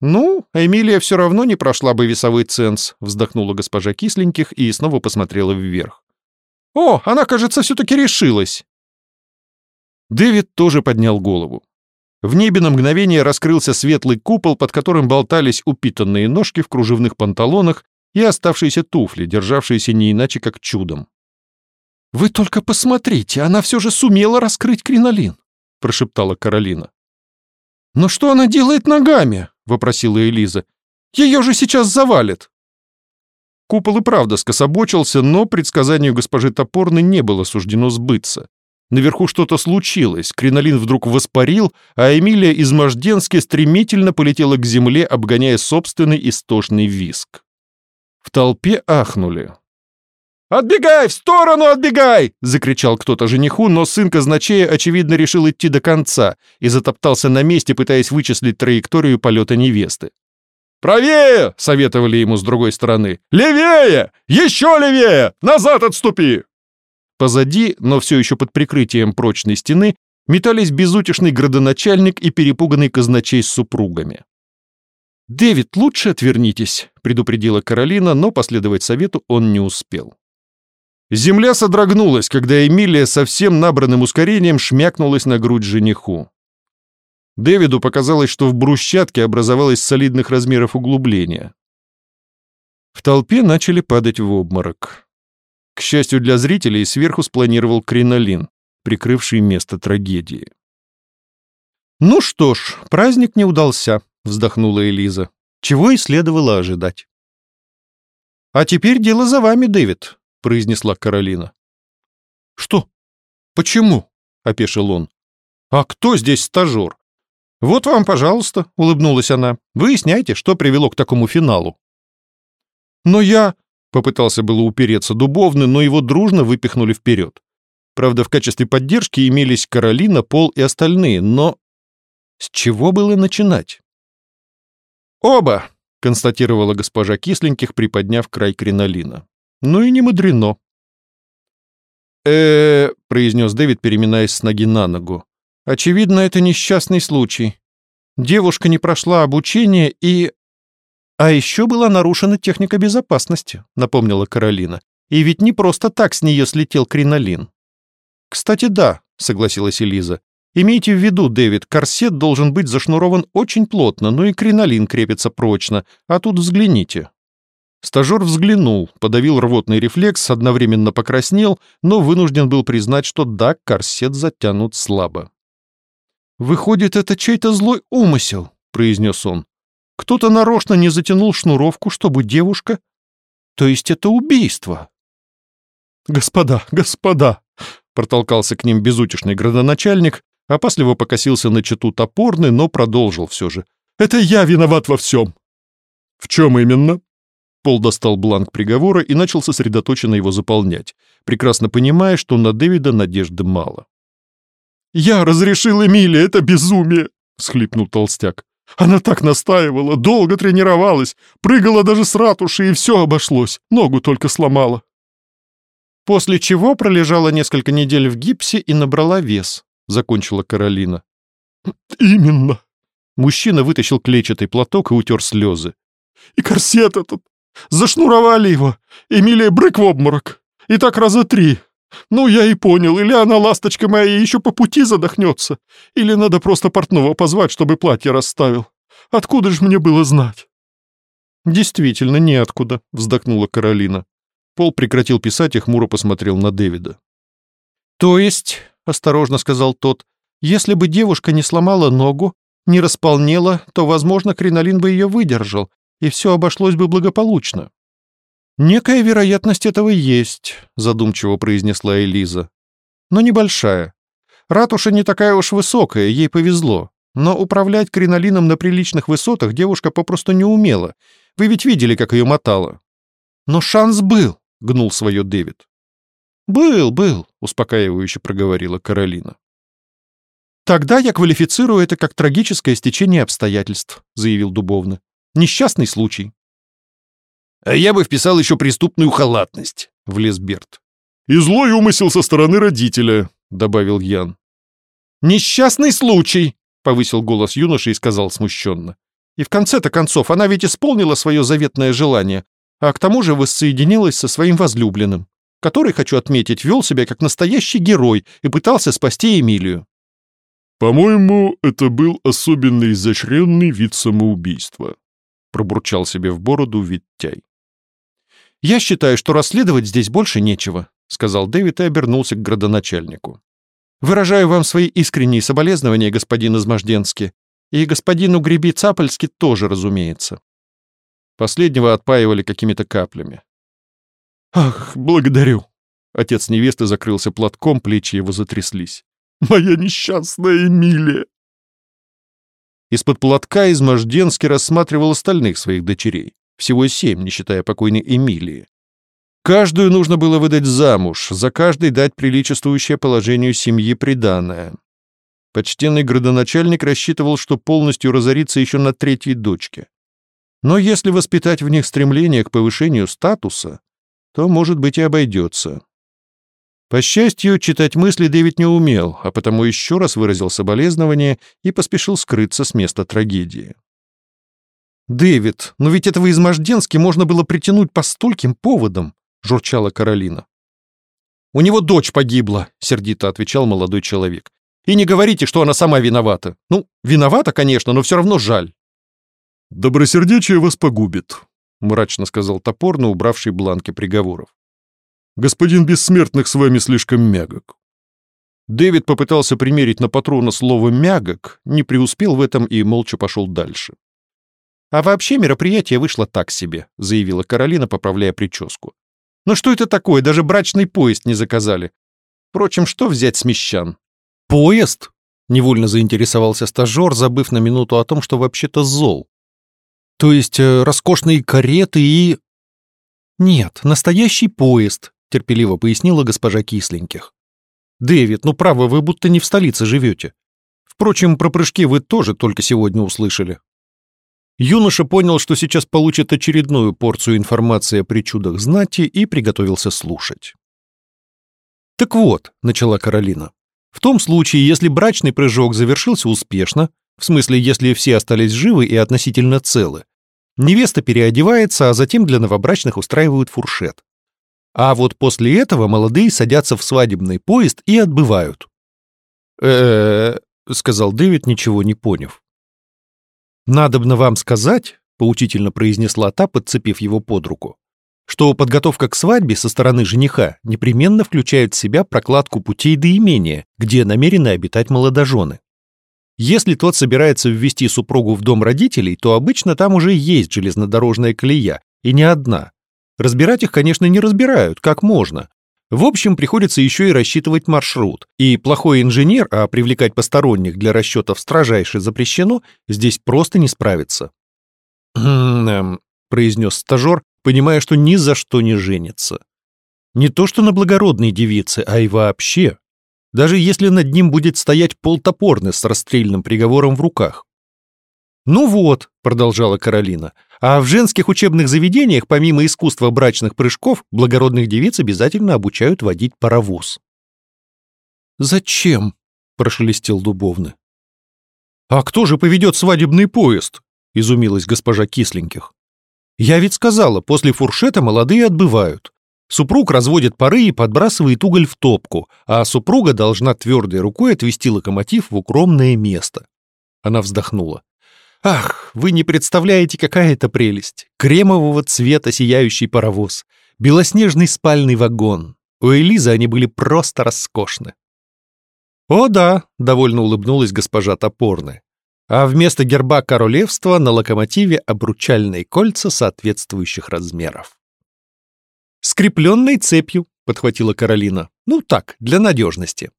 «Ну, Эмилия все равно не прошла бы весовой ценз», — вздохнула госпожа Кисленьких и снова посмотрела вверх. «О, она, кажется, все-таки решилась!» Дэвид тоже поднял голову. В небе на мгновение раскрылся светлый купол, под которым болтались упитанные ножки в кружевных панталонах и оставшиеся туфли, державшиеся не иначе как чудом. «Вы только посмотрите, она все же сумела раскрыть кринолин», — прошептала Каролина. «Но что она делает ногами?» — вопросила Элиза. «Ее же сейчас завалит!» Купол и правда скособочился, но предсказанию госпожи Топорной не было суждено сбыться. Наверху что-то случилось, кринолин вдруг воспарил, а Эмилия из Можденски стремительно полетела к земле, обгоняя собственный истошный виск. В толпе ахнули. «Отбегай! В сторону отбегай!» — закричал кто-то жениху, но сын казначея, очевидно, решил идти до конца и затоптался на месте, пытаясь вычислить траекторию полета невесты. «Правее!» — советовали ему с другой стороны. «Левее! Еще левее! Назад отступи!» Позади, но все еще под прикрытием прочной стены, метались безутешный градоначальник и перепуганный казначей с супругами. «Дэвид, лучше отвернитесь», — предупредила Каролина, но последовать совету он не успел. Земля содрогнулась, когда Эмилия со всем набранным ускорением шмякнулась на грудь жениху. Дэвиду показалось, что в брусчатке образовалось солидных размеров углубление. В толпе начали падать в обморок. К счастью для зрителей, сверху спланировал кринолин, прикрывший место трагедии. «Ну что ж, праздник не удался», — вздохнула Элиза. «Чего и следовало ожидать». «А теперь дело за вами, Дэвид», — произнесла Каролина. «Что? Почему?» — опешил он. «А кто здесь стажер?» «Вот вам, пожалуйста», — улыбнулась она. «Выясняйте, что привело к такому финалу». «Но я...» — попытался было упереться Дубовный, но его дружно выпихнули вперед. Правда, в качестве поддержки имелись Каролина, Пол и остальные, но... С чего было начинать? «Оба!» — констатировала госпожа Кисленьких, приподняв край кринолина. Ну и не мудрено. э произнес Дэвид, переминаясь с ноги на ногу. «Очевидно, это несчастный случай». Девушка не прошла обучение и... А еще была нарушена техника безопасности, напомнила Каролина. И ведь не просто так с нее слетел кринолин. Кстати, да, согласилась Элиза. Имейте в виду, Дэвид, корсет должен быть зашнурован очень плотно, но и кринолин крепится прочно, а тут взгляните. Стажер взглянул, подавил рвотный рефлекс, одновременно покраснел, но вынужден был признать, что да, корсет затянут слабо. «Выходит, это чей-то злой умысел», — произнес он. «Кто-то нарочно не затянул шнуровку, чтобы девушка... То есть это убийство». «Господа, господа!» — протолкался к ним безутешный градоначальник, Опасливо покосился на чету топорный, но продолжил все же. «Это я виноват во всем!» «В чем именно?» Пол достал бланк приговора и начал сосредоточенно его заполнять, прекрасно понимая, что на Дэвида надежды мало. «Я разрешил Эмиле это безумие!» — схлипнул толстяк. «Она так настаивала, долго тренировалась, прыгала даже с ратуши, и все обошлось, ногу только сломала». После чего пролежала несколько недель в гипсе и набрала вес, закончила Каролина. «Именно!» Мужчина вытащил клетчатый платок и утер слезы. «И корсет этот! Зашнуровали его! Эмилия брык в обморок! И так раза три! Ну, я и понял, или она, ласточка моя, еще по пути задохнется, или надо просто портного позвать, чтобы платье расставил. Откуда же мне было знать?» «Действительно, неоткуда», — вздохнула Каролина. Пол прекратил писать и хмуро посмотрел на Дэвида. «То есть — осторожно сказал тот. «Если бы девушка не сломала ногу, не располнела, то, возможно, кринолин бы ее выдержал, и все обошлось бы благополучно». «Некая вероятность этого есть», — задумчиво произнесла Элиза. «Но небольшая. Ратуша не такая уж высокая, ей повезло. Но управлять кринолином на приличных высотах девушка попросту не умела. Вы ведь видели, как ее мотало». «Но шанс был», — гнул свое Дэвид. «Был, был», — успокаивающе проговорила Каролина. «Тогда я квалифицирую это как трагическое стечение обстоятельств», — заявил Дубовна. «Несчастный случай». «А я бы вписал еще преступную халатность», — влез Берт. «И злой умысел со стороны родителя», — добавил Ян. «Несчастный случай», — повысил голос юноши и сказал смущенно. «И в конце-то концов она ведь исполнила свое заветное желание, а к тому же воссоединилась со своим возлюбленным который, хочу отметить, вел себя как настоящий герой и пытался спасти Эмилию. «По-моему, это был особенно изощренный вид самоубийства», пробурчал себе в бороду Виттяй. «Я считаю, что расследовать здесь больше нечего», сказал Дэвид и обернулся к градоначальнику. «Выражаю вам свои искренние соболезнования, господин Изможденский, и господину Греби-Цапольски тоже, разумеется». Последнего отпаивали какими-то каплями. «Ах, благодарю!» Отец невесты закрылся платком, плечи его затряслись. «Моя несчастная Эмилия!» Из-под платка Изможденский рассматривал остальных своих дочерей. Всего семь, не считая покойной Эмилии. Каждую нужно было выдать замуж, за каждой дать приличествующее положению семьи приданное. Почтенный градоначальник рассчитывал, что полностью разорится еще на третьей дочке. Но если воспитать в них стремление к повышению статуса, то, может быть, и обойдется. По счастью, читать мысли Дэвид не умел, а потому еще раз выразил соболезнование и поспешил скрыться с места трагедии. «Дэвид, но ведь этого изможденски можно было притянуть по стольким поводам», — журчала Каролина. «У него дочь погибла», — сердито отвечал молодой человек. «И не говорите, что она сама виновата. Ну, виновата, конечно, но все равно жаль». «Добросердечие вас погубит», — мрачно сказал топорно, убравший бланки приговоров. «Господин Бессмертных с вами слишком мягок». Дэвид попытался примерить на патрона слово «мягок», не преуспел в этом и молча пошел дальше. «А вообще мероприятие вышло так себе», — заявила Каролина, поправляя прическу. «Ну что это такое? Даже брачный поезд не заказали. Впрочем, что взять с мещан?» «Поезд?» — невольно заинтересовался стажер, забыв на минуту о том, что вообще-то зол. То есть э, роскошные кареты и... Нет, настоящий поезд, терпеливо пояснила госпожа Кисленьких. Дэвид, ну право, вы будто не в столице живете. Впрочем, про прыжки вы тоже только сегодня услышали. Юноша понял, что сейчас получит очередную порцию информации о причудах знати и приготовился слушать. «Так вот», — начала Каролина, — «в том случае, если брачный прыжок завершился успешно, в смысле, если все остались живы и относительно целы. Невеста переодевается, а затем для новобрачных устраивают фуршет. А вот после этого молодые садятся в свадебный поезд и отбывают. э сказал Дэвид, ничего не поняв. «Надобно вам сказать», — поучительно произнесла та, подцепив его под руку, что подготовка к свадьбе со стороны жениха непременно включает в себя прокладку путей до имения, где намерены обитать молодожены. Если тот собирается ввести супругу в дом родителей, то обычно там уже есть железнодорожная колея, и не одна. Разбирать их, конечно, не разбирают, как можно. В общем, приходится еще и рассчитывать маршрут. И плохой инженер, а привлекать посторонних для расчетов строжайше запрещено, здесь просто не справится. «Хм-эм», произнес стажер, понимая, что ни за что не женится. Не то что на благородной девице, а и вообще. Даже если над ним будет стоять полтопорный с расстрельным приговором в руках. «Ну вот», — продолжала Каролина, «а в женских учебных заведениях, помимо искусства брачных прыжков, благородных девиц обязательно обучают водить паровоз». «Зачем?» — прошелестел Дубовны. «А кто же поведет свадебный поезд?» — изумилась госпожа Кисленьких. Я ведь сказала, после фуршета молодые отбывают. Супруг разводит пары и подбрасывает уголь в топку, а супруга должна твердой рукой отвести локомотив в укромное место. Она вздохнула. Ах, вы не представляете, какая это прелесть. Кремового цвета сияющий паровоз, белоснежный спальный вагон. У Элизы они были просто роскошны. О да, довольно улыбнулась госпожа Топорная а вместо герба королевства на локомотиве обручальные кольца соответствующих размеров. «Скрепленной цепью», — подхватила Каролина. «Ну так, для надежности».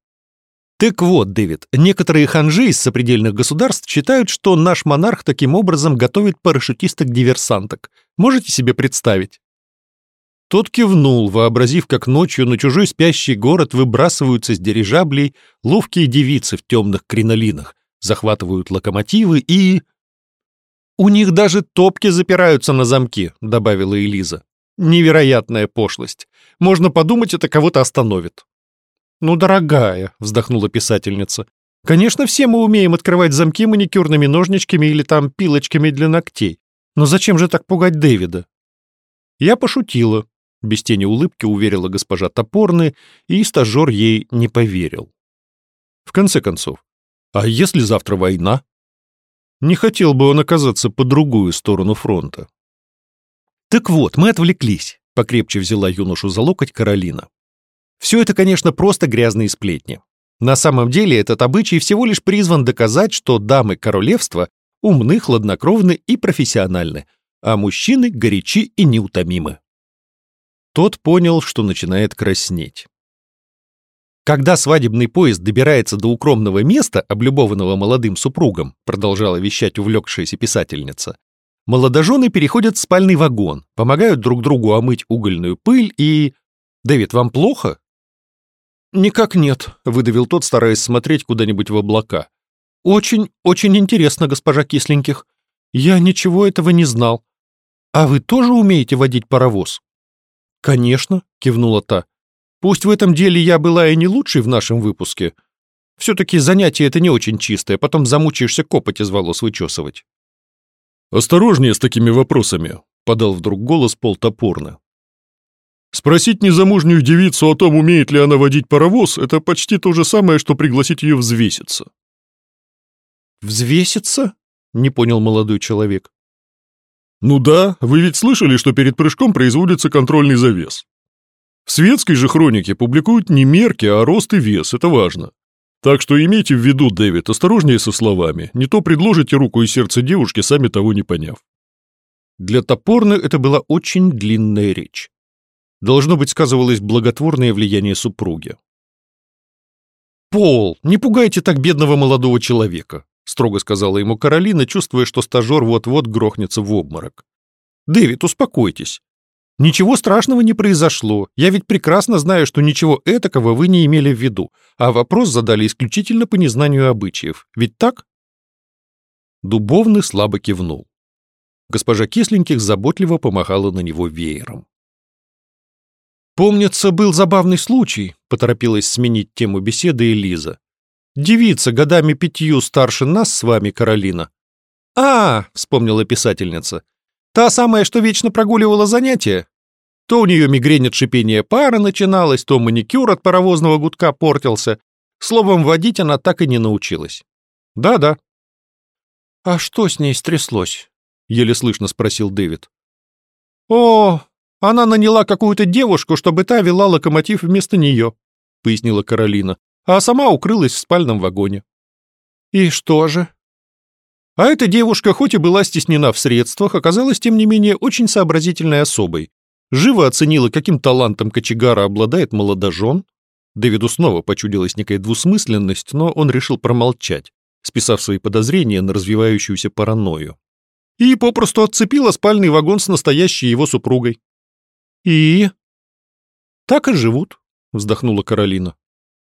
Так вот, Дэвид, некоторые ханжи из сопредельных государств считают, что наш монарх таким образом готовит парашютисток-диверсанток. Можете себе представить? Тот кивнул, вообразив, как ночью на чужой спящий город выбрасываются с дирижаблей ловкие девицы в темных кринолинах, захватывают локомотивы и... «У них даже топки запираются на замки», — добавила Элиза. «Невероятная пошлость. Можно подумать, это кого-то остановит». «Ну, дорогая», — вздохнула писательница, «конечно, все мы умеем открывать замки маникюрными ножничками или там пилочками для ногтей. Но зачем же так пугать Дэвида?» Я пошутила, без тени улыбки уверила госпожа Топорны, и стажер ей не поверил. В конце концов, а если завтра война? Не хотел бы он оказаться по другую сторону фронта. Так вот, мы отвлеклись, покрепче взяла юношу за локоть Каролина. Все это, конечно, просто грязные сплетни. На самом деле этот обычай всего лишь призван доказать, что дамы королевства умны, хладнокровны и профессиональны, а мужчины горячи и неутомимы. Тот понял, что начинает краснеть. Когда свадебный поезд добирается до укромного места, облюбованного молодым супругом, продолжала вещать увлекшаяся писательница, молодожены переходят в спальный вагон, помогают друг другу омыть угольную пыль и... «Дэвид, вам плохо?» «Никак нет», — выдавил тот, стараясь смотреть куда-нибудь в облака. «Очень, очень интересно, госпожа Кисленьких. Я ничего этого не знал. А вы тоже умеете водить паровоз?» «Конечно», — кивнула та. Пусть в этом деле я была и не лучшей в нашем выпуске. Все-таки занятие это не очень чистое, потом замучаешься копоть из волос вычесывать. «Осторожнее с такими вопросами», — подал вдруг голос полтопорно. «Спросить незамужнюю девицу о том, умеет ли она водить паровоз, это почти то же самое, что пригласить ее взвеситься». «Взвеситься?» — не понял молодой человек. «Ну да, вы ведь слышали, что перед прыжком производится контрольный завес. В светской же хронике публикуют не мерки, а рост и вес, это важно. Так что имейте в виду, Дэвид, осторожнее со словами, не то предложите руку и сердце девушки, сами того не поняв. Для Топорны это была очень длинная речь. Должно быть, сказывалось благотворное влияние супруги. «Пол, не пугайте так бедного молодого человека», строго сказала ему Каролина, чувствуя, что стажер вот-вот грохнется в обморок. «Дэвид, успокойтесь. Ничего страшного не произошло. Я ведь прекрасно знаю, что ничего этакого вы не имели в виду, а вопрос задали исключительно по незнанию обычаев. Ведь так? Дубовный слабо кивнул. Госпожа Кисленьких заботливо помахала на него веером. «Помнится, был забавный случай», — поторопилась сменить тему беседы Элиза. Девица годами пятью старше нас с вами, Каролина. А, вспомнила писательница. Та самая, что вечно прогуливала занятия. То у нее мигрень от шипения пара начиналась, то маникюр от паровозного гудка портился. Словом, водить она так и не научилась. Да-да. А что с ней стряслось? Еле слышно спросил Дэвид. О, она наняла какую-то девушку, чтобы та вела локомотив вместо нее, пояснила Каролина, а сама укрылась в спальном вагоне. И что же? А эта девушка, хоть и была стеснена в средствах, оказалась, тем не менее, очень сообразительной особой. Живо оценила, каким талантом кочегара обладает молодожен. Дэвиду снова почудилась некая двусмысленность, но он решил промолчать, списав свои подозрения на развивающуюся паранойю. И попросту отцепила спальный вагон с настоящей его супругой. «И?» «Так и живут», — вздохнула Каролина.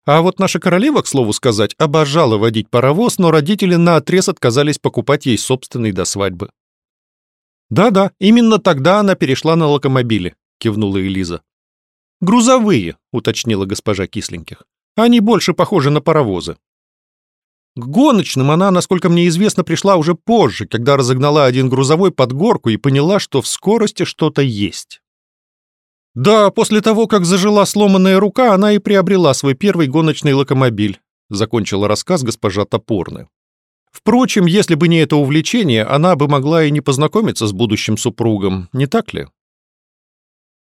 А вот наша королева, к слову сказать, обожала водить паровоз, но родители наотрез отказались покупать ей собственный до свадьбы. «Да-да, именно тогда она перешла на локомобили», — кивнула Элиза. «Грузовые», — уточнила госпожа Кисленьких. «Они больше похожи на паровозы». К гоночным она, насколько мне известно, пришла уже позже, когда разогнала один грузовой под горку и поняла, что в скорости что-то есть. Да, после того, как зажила сломанная рука, она и приобрела свой первый гоночный локомобиль, закончила рассказ госпожа Топорны. Впрочем, если бы не это увлечение, она бы могла и не познакомиться с будущим супругом, не так ли?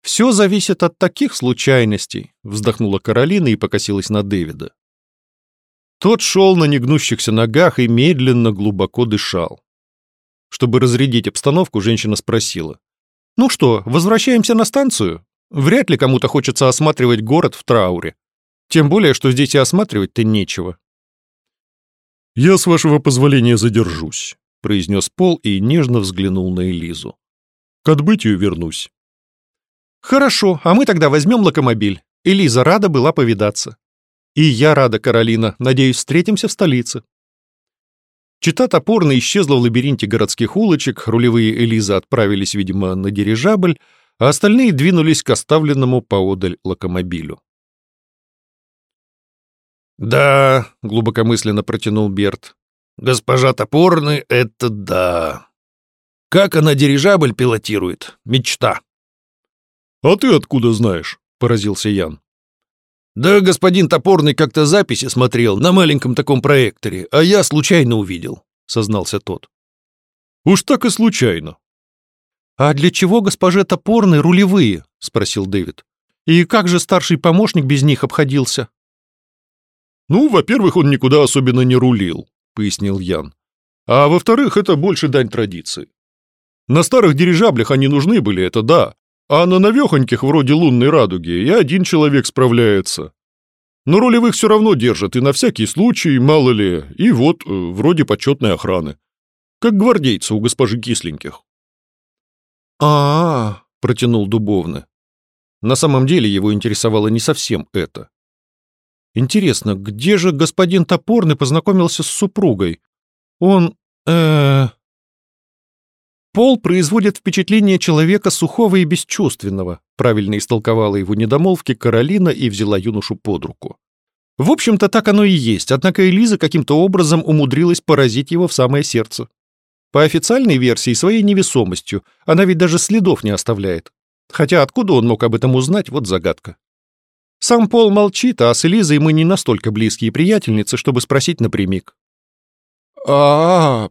«Все зависит от таких случайностей», — вздохнула Каролина и покосилась на Дэвида. Тот шел на негнущихся ногах и медленно глубоко дышал. Чтобы разрядить обстановку, женщина спросила. «Ну что, возвращаемся на станцию? Вряд ли кому-то хочется осматривать город в трауре. Тем более, что здесь и осматривать-то нечего. «Я, с вашего позволения, задержусь», — произнес Пол и нежно взглянул на Элизу. «К отбытию вернусь». «Хорошо, а мы тогда возьмем локомобиль. Элиза рада была повидаться». «И я рада, Каролина. Надеюсь, встретимся в столице». Чита топорно исчезла в лабиринте городских улочек, рулевые Элиза отправились, видимо, на дирижабль, а остальные двинулись к оставленному поодаль локомобилю. «Да», — глубокомысленно протянул Берт, — «госпожа Топорный — это да. Как она дирижабль пилотирует? Мечта». «А ты откуда знаешь?» — поразился Ян. «Да господин Топорный как-то записи смотрел на маленьком таком проекторе, а я случайно увидел», — сознался тот. «Уж так и случайно. «А для чего госпоже Топорной рулевые?» — спросил Дэвид. «И как же старший помощник без них обходился?» «Ну, во-первых, он никуда особенно не рулил», — пояснил Ян. «А во-вторых, это больше дань традиции. На старых дирижаблях они нужны были, это да, а на новехоньких, вроде лунной радуги, и один человек справляется. Но рулевых все равно держат, и на всякий случай, мало ли, и вот, э, вроде почетной охраны. Как гвардейцы у госпожи Кисленьких а, протянул Дубовна. На самом деле его интересовало не совсем это. Интересно, где же господин Топорный познакомился с супругой? Он... э Пол производит впечатление человека сухого и бесчувственного, правильно истолковала его недомолвки Каролина и взяла юношу под руку. В общем-то, так оно и есть, однако Элиза каким-то образом умудрилась поразить его в самое сердце. По официальной версии, своей невесомостью. Она ведь даже следов не оставляет. Хотя откуда он мог об этом узнать, вот загадка. Сам Пол молчит, а с Элизой мы не настолько близкие приятельницы, чтобы спросить напрямик. а,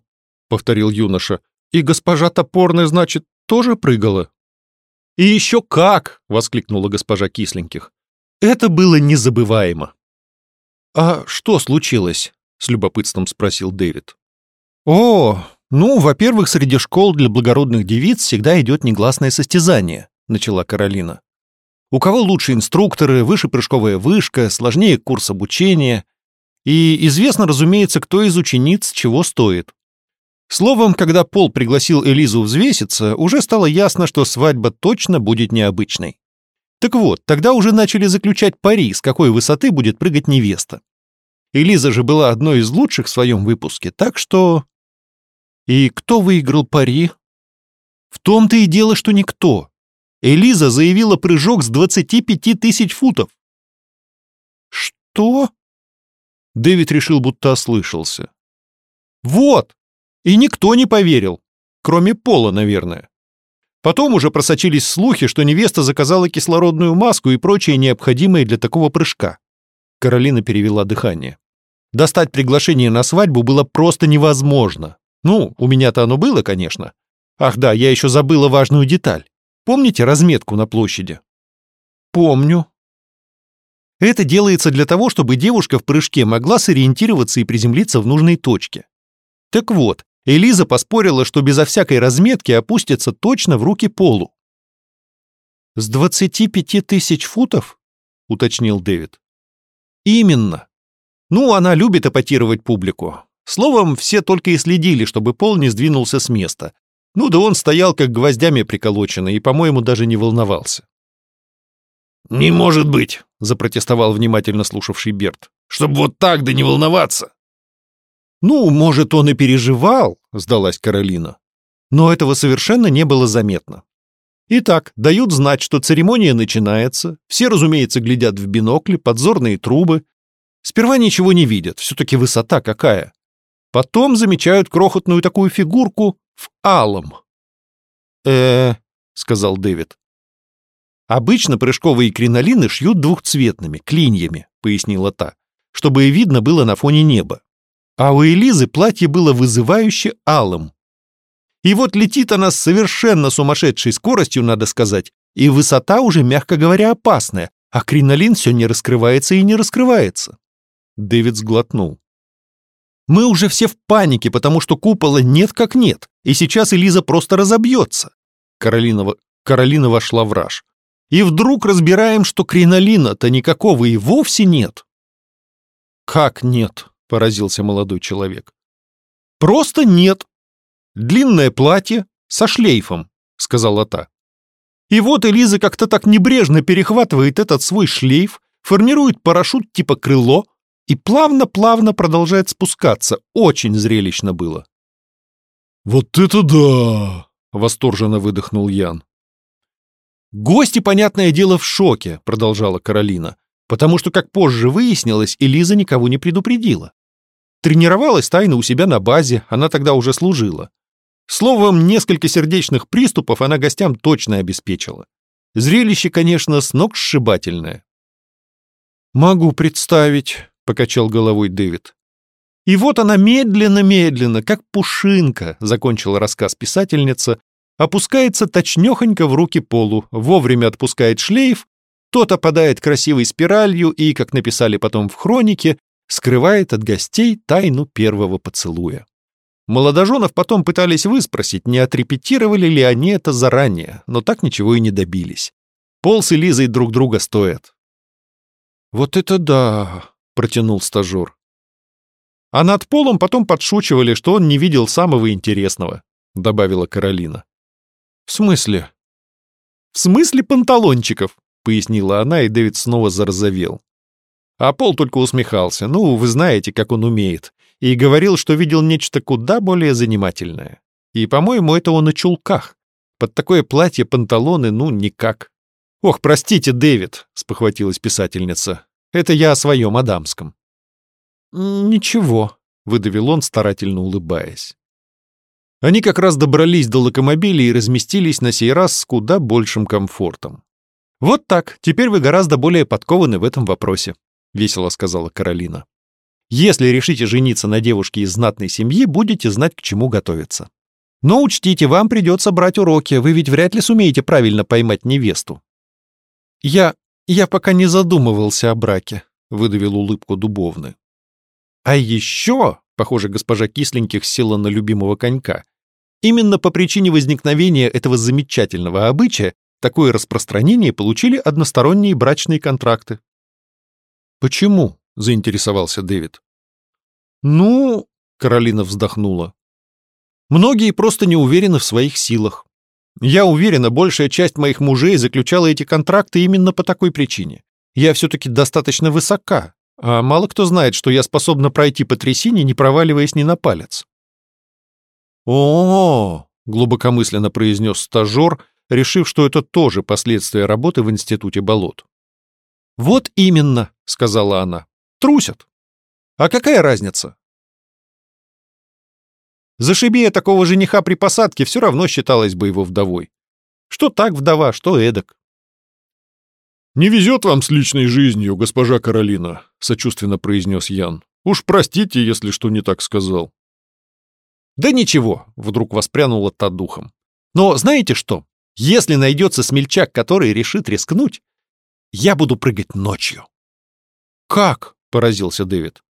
повторил юноша. «И госпожа Топорная, значит, тоже прыгала?» «И еще как!» — воскликнула госпожа Кисленьких. «Это было незабываемо». «А что случилось?» — с любопытством спросил Дэвид. «О, «Ну, во-первых, среди школ для благородных девиц всегда идет негласное состязание», — начала Каролина. «У кого лучше инструкторы, выше прыжковая вышка, сложнее курс обучения. И известно, разумеется, кто из учениц чего стоит. Словом, когда Пол пригласил Элизу взвеситься, уже стало ясно, что свадьба точно будет необычной. Так вот, тогда уже начали заключать пари, с какой высоты будет прыгать невеста. Элиза же была одной из лучших в своем выпуске, так что и кто выиграл пари? В том-то и дело, что никто. Элиза заявила прыжок с 25 тысяч футов. Что? Дэвид решил, будто ослышался. «Вот!» И никто не поверил. Кроме Пола, наверное. Потом уже просочились слухи, что невеста заказала кислородную маску и прочее необходимое для такого прыжка. Каролина перевела дыхание. Достать приглашение на свадьбу было просто невозможно. Ну, у меня-то оно было, конечно. Ах да, я еще забыла важную деталь. Помните разметку на площади? Помню. Это делается для того, чтобы девушка в прыжке могла сориентироваться и приземлиться в нужной точке. Так вот, Элиза поспорила, что безо всякой разметки опустится точно в руки Полу. «С двадцати пяти тысяч футов?» — уточнил Дэвид. «Именно. Ну, она любит эпатировать публику. Словом, все только и следили, чтобы Пол не сдвинулся с места. Ну да он стоял как гвоздями приколоченный и, по-моему, даже не волновался. «Не может быть!» — запротестовал внимательно слушавший Берт. «Чтоб вот так да не волноваться!» «Ну, может, он и переживал», — сдалась Каролина. Но этого совершенно не было заметно. Итак, дают знать, что церемония начинается, все, разумеется, глядят в бинокли, подзорные трубы. Сперва ничего не видят, все-таки высота какая. Потом замечают крохотную такую фигурку в алом. э сказал Дэвид. «Обычно прыжковые кринолины шьют двухцветными, клиньями», — пояснила та, «чтобы и видно было на фоне неба. А у Элизы платье было вызывающе алым. И вот летит она с совершенно сумасшедшей скоростью, надо сказать, и высота уже, мягко говоря, опасная, а кринолин все не раскрывается и не раскрывается. Дэвид сглотнул. Мы уже все в панике, потому что купола нет как нет, и сейчас Элиза просто разобьется. Каролина, Каролина вошла в раж. И вдруг разбираем, что кринолина-то никакого и вовсе нет. Как нет? — поразился молодой человек. «Просто нет. Длинное платье со шлейфом», — сказала та. И вот Элиза как-то так небрежно перехватывает этот свой шлейф, формирует парашют типа крыло и плавно-плавно продолжает спускаться. Очень зрелищно было. «Вот это да!» — восторженно выдохнул Ян. «Гости, понятное дело, в шоке», — продолжала Каролина потому что, как позже выяснилось, Элиза никого не предупредила. Тренировалась тайно у себя на базе, она тогда уже служила. Словом, несколько сердечных приступов она гостям точно обеспечила. Зрелище, конечно, с ног сшибательное. «Могу представить», — покачал головой Дэвид. И вот она медленно-медленно, как пушинка, закончила рассказ писательница, опускается точнёхонько в руки Полу, вовремя отпускает шлейф тот опадает красивой спиралью и, как написали потом в хронике, скрывает от гостей тайну первого поцелуя. Молодоженов потом пытались выспросить, не отрепетировали ли они это заранее, но так ничего и не добились. Пол с Элизой друг друга стоят. «Вот это да!» — протянул стажер. А над Полом потом подшучивали, что он не видел самого интересного, — добавила Каролина. «В смысле?» «В смысле панталончиков?» пояснила она, и Дэвид снова зарозовел. А Пол только усмехался. Ну, вы знаете, как он умеет. И говорил, что видел нечто куда более занимательное. И, по-моему, это он о чулках. Под такое платье панталоны, ну, никак. «Ох, простите, Дэвид», — спохватилась писательница. «Это я о своем адамском». «Ничего», — выдавил он, старательно улыбаясь. Они как раз добрались до локомобиля и разместились на сей раз с куда большим комфортом. «Вот так, теперь вы гораздо более подкованы в этом вопросе», — весело сказала Каролина. «Если решите жениться на девушке из знатной семьи, будете знать, к чему готовиться. Но учтите, вам придется брать уроки, вы ведь вряд ли сумеете правильно поймать невесту». «Я... я пока не задумывался о браке», — выдавил улыбку Дубовны. «А еще...» — похоже, госпожа Кисленьких села на любимого конька. Именно по причине возникновения этого замечательного обычая такое распространение получили односторонние брачные контракты. «Почему?» — заинтересовался Дэвид. «Ну...» — Каролина вздохнула. «Многие просто не уверены в своих силах. Я уверена, большая часть моих мужей заключала эти контракты именно по такой причине. Я все-таки достаточно высока, а мало кто знает, что я способна пройти по трясине, не проваливаясь ни на палец». «О-о-о!» — глубокомысленно произнес стажер, решив, что это тоже последствия работы в Институте болот. «Вот именно», — сказала она, — «трусят». А какая разница? Зашиби я такого жениха при посадке, все равно считалась бы его вдовой. Что так вдова, что эдак. «Не везет вам с личной жизнью, госпожа Каролина», — сочувственно произнес Ян. «Уж простите, если что не так сказал». «Да ничего», — вдруг воспрянула та духом. «Но знаете что? Если найдется смельчак, который решит рискнуть, я буду прыгать ночью». «Как?» — поразился Дэвид.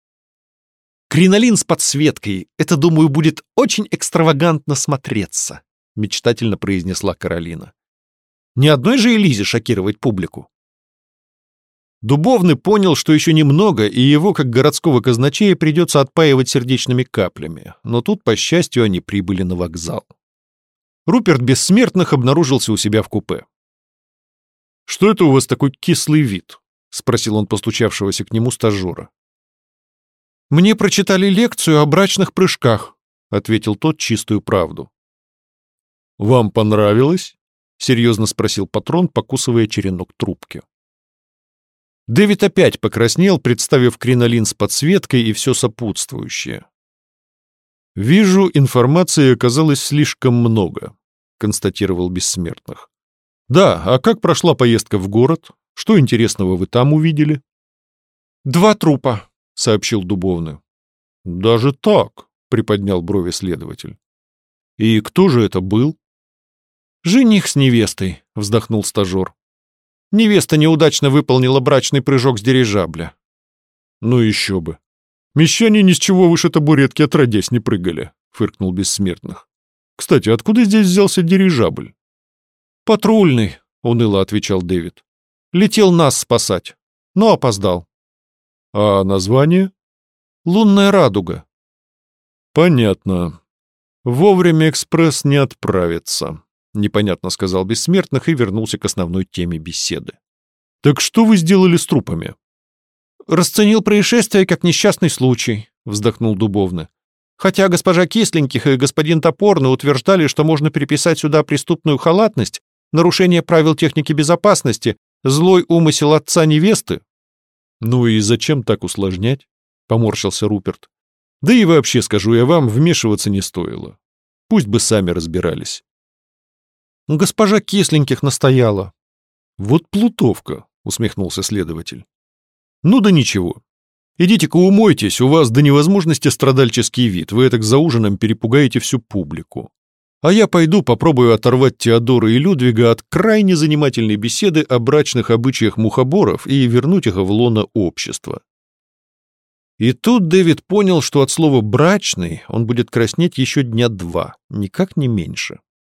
«Кринолин с подсветкой. Это, думаю, будет очень экстравагантно смотреться», — мечтательно произнесла Каролина. «Ни одной же Элизе шокировать публику». Дубовный понял, что еще немного, и его, как городского казначея, придется отпаивать сердечными каплями, но тут, по счастью, они прибыли на вокзал. Руперт Бессмертных обнаружился у себя в купе. «Что это у вас такой кислый вид?» — спросил он постучавшегося к нему стажера. «Мне прочитали лекцию о брачных прыжках», — ответил тот чистую правду. «Вам понравилось?» — серьезно спросил патрон, покусывая черенок трубки. Дэвид опять покраснел, представив кринолин с подсветкой и все сопутствующее. «Вижу, информации оказалось слишком много», — констатировал Бессмертных. «Да, а как прошла поездка в город? Что интересного вы там увидели?» «Два трупа», — сообщил Дубовный. «Даже так?» — приподнял брови следователь. «И кто же это был?» «Жених с невестой», — вздохнул стажер. Невеста неудачно выполнила брачный прыжок с дирижабля. Ну еще бы. Мещане ни с чего выше табуретки отродясь не прыгали, фыркнул Бессмертных. Кстати, откуда здесь взялся дирижабль? Патрульный, уныло отвечал Дэвид. Летел нас спасать, но опоздал. А название? Лунная радуга. Понятно. Вовремя экспресс не отправится. — непонятно сказал Бессмертных и вернулся к основной теме беседы. «Так что вы сделали с трупами?» «Расценил происшествие как несчастный случай», — вздохнул Дубовный. «Хотя госпожа Кисленьких и господин Топорный утверждали, что можно переписать сюда преступную халатность, нарушение правил техники безопасности, злой умысел отца невесты». «Ну и зачем так усложнять?» — поморщился Руперт. «Да и вообще, скажу я вам, вмешиваться не стоило. Пусть бы сами разбирались». Госпожа Кисленьких настояла. Вот плутовка, усмехнулся следователь. Ну да ничего. Идите-ка умойтесь, у вас до невозможности страдальческий вид, вы так за ужином перепугаете всю публику. А я пойду попробую оторвать Теодора и Людвига от крайне занимательной беседы о брачных обычаях мухоборов и вернуть их в лоно общества. И тут Дэвид понял, что от слова «брачный» он будет краснеть еще дня два, никак не меньше.